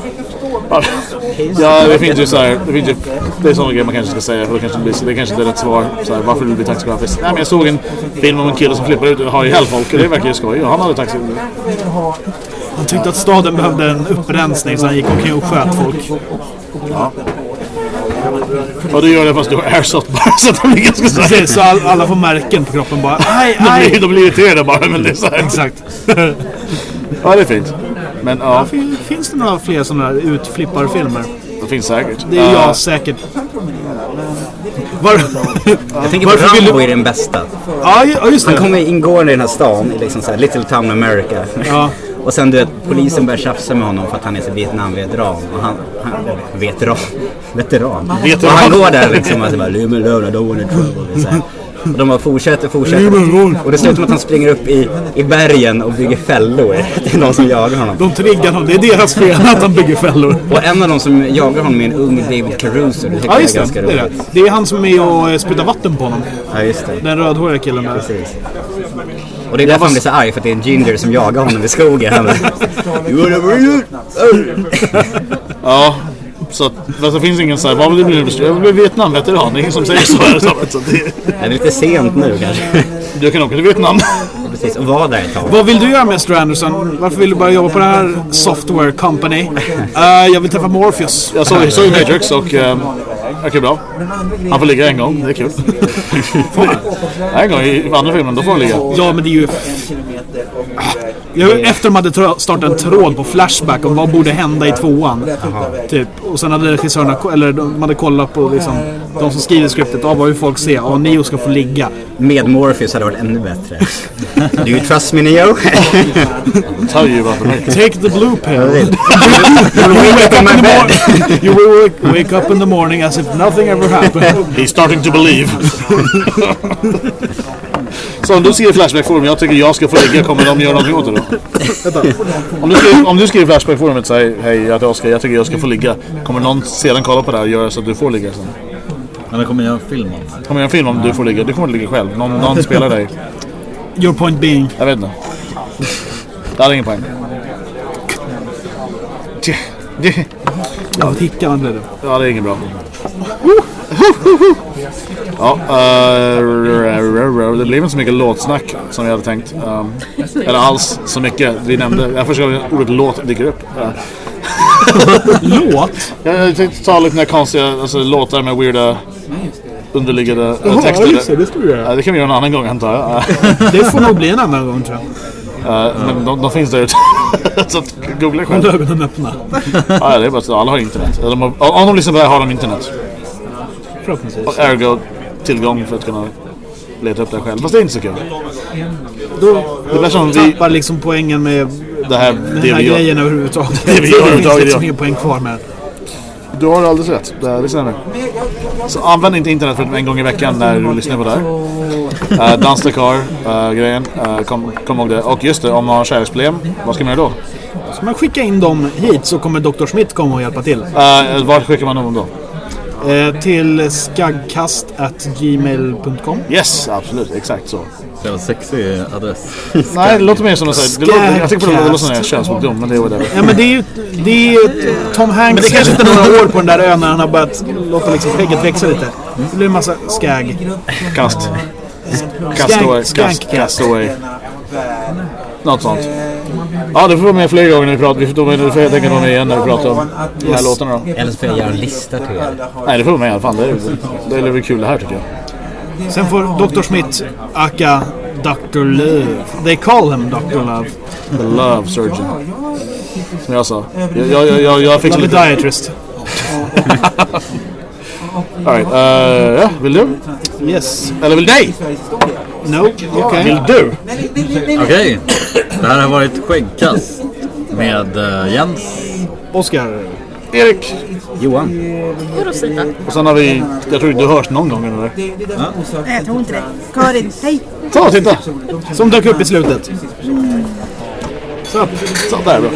Ja, det finns ju så här, det finns ju... Det är sådana grejer man kanske ska säga för det kanske, blir, det kanske inte är rätt svar. Så här, varför vill du bli taxichaufför? Nej men jag såg en film om en kille som flippar ut och har ihjäl folk och det verkar ju skoj. Och han hade taxi... Han tyckte att staden behövde en upprensning så han gick omkring och sköt folk. Och du gör det fast du har airsoft bara så att de blir ganska så här... Precis, så all, alla får märken på kroppen bara. Aj, De blir, aj. de blir irriterade bara men det är så här. Exakt. Ja det är fint. Men ja, Fin- Finns det några fler sådana här utflipparfilmer? det finns säkert. Det är Ja. jag säkert. Var... Jag tänker på Varför vill Rambo du- är den bästa. Ja, ju- ja, just Han det. kommer ingående i den här stan, i liksom så här Little Town America. Ja. Och sen du vet, polisen börjar tjafsa med honom för att han är så Vietnam-veteran. Och han, han, veteran? Veteran? Veteran. Och han går där liksom och så bara Leave me alone, I don't want trouble. Och de bara fortsätter, fortsätter. Och det slutar med att han springer upp i, i bergen och bygger fällor till de som jagar honom. De triggar honom. Det är deras fel att han bygger fällor. Och en av de som jagar honom är en ung David Caruso. Det Ja, just är det. Det är, det. det är han som är med och sprutar vatten på honom. Ja, just det. Den rödhåriga killen där. Precis. Och det är därför han blir så arg, för att det är en ginger som jagar honom i skogen. Bara? Ja. Så att, fast det finns ingen så här, vad vill du bli när du blir- Jag vill bli Vietnam-veteran. Det är ingen som säger så här. Så det, Det är lite sent nu kanske. du kan åka till Vietnam. Precis, och vara där ett tag. Vad vill du göra Mr Anderson? Varför vill du börja jobba på det här software company? Eh, jag vill träffa Morpheus. Jag såg, jag såg Matrix och um, verkar bra. Han får ligga en gång, det är kul. En gång i andra filmen, då får han ligga. Ja, men det är ju... Jag, efter de hade startat en tråd på Flashback om vad borde hända i tvåan. Typ. Och sen hade regissörerna, eller de hade kollat på liksom, de som skriver skriptet. Ja, vad vill folk se? Ja, Neo ska få ligga. Med Morpheus hade det varit ännu bättre. Do you trust me Neo? Tell you about the Matrix. Take the blue pill. you You wake up in my bed. you will wake, wake up in the morning as if nothing ever happened. He's starting to believe. Så om du skriver Flashback-forum, jag tycker jag ska få ligga, kommer de göra någonting åt det då? Om du skriver, om du skriver Flashback-forumet och säger hej, jag heter Oskar, jag tycker jag ska få ligga. Kommer någon sedan kolla på det här och göra så att du får ligga sen? Men det kommer göra en film om det. Kommer jag göra en film om du får ligga? Du kommer inte ligga själv. Någon, någon spelar dig. Your point being. Jag vet inte. Det hade ingen poäng. Ja, hicka blev det. ja, det är inget bra. Ja, eh, det blev inte så mycket låtsnack som vi hade tänkt. Um, eller alls så mycket. Vi nämnde, jag förstår att ordet låt dyker upp. Uh, Låt? jag tänkte ta lite konstiga alltså, låtar med weirda underliggande uh, Ja, texter. just det. Det ska vi Ja, göra. det kan vi göra en annan gång antar jag. Uh, Det får nog bli en annan gång tror jag. uh, men de, de finns där ute. så att, googla Håll själv. ögonen öppna. Ja, det är bara så alla har internet. Om de lyssnar på det här har de internet. Förhoppningsvis. Och ergo tillgång för att kunna leta upp det själv. Fast det är inte så kul. Då Det blir som vi, tappar liksom poängen med det här, den det här vi gör. grejen överhuvudtaget. Det vi gör Det finns överhuvudtaget, liksom ingen poäng kvar med. Du har alldeles rätt. Det, det stämmer. Så använd inte internet för en gång i veckan när du lyssnar på det här. Uh, Dans Dakar-grejen. Uh, kom, kom ihåg det. Och just det, om man har kärleksproblem, vad ska man göra då? Ska man skicka in dem hit så kommer Dr. Smith komma och hjälpa till. Uh, vart skickar man dem då? Eh, till skaggkast.gmail.com Yes, absolut. Exakt så. Så jävla sexig adress. Nej, det låter mer som att det låter, Jag tycker på det låter som en könssjukdom, men det är whatever. Ja men det är ju det är ju Tom Hanks efter några år på den där ön när han har börjat låta liksom skägget växa lite. Det blir en massa skag. Kast. Castaway. Castaway. Något sånt. Ja, du får vara med fler gånger när vi pratar. Vi får, du får helt enkelt vara med igen när vi pratar om de här låtarna då. Eller så får jag göra en lista till er. Nej, det får vara med i alla fall. Det är, det är väl kul det här tycker jag. Sen får Dr. Smith aka Dr. Love. They call him Dr. Love. The Love Surgeon. Som jag sa. Jag, jag, jag, jag, Love lite... diatrist. Alright, uh, ja, vill du? Yes. Eller vill dig? No. Okej. Vill du? Okej. Det här har varit Skäggkast. Med eh, Jens. Oscar. Erik. Johan? Och Rosita. Och sen har vi... Jag tror du hörs någon gång eller? Nej, jag tror inte det. Karin, hej! Så, titta! Som dök upp i slutet. Så. Så, där är bra.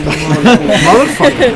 Motherfucker.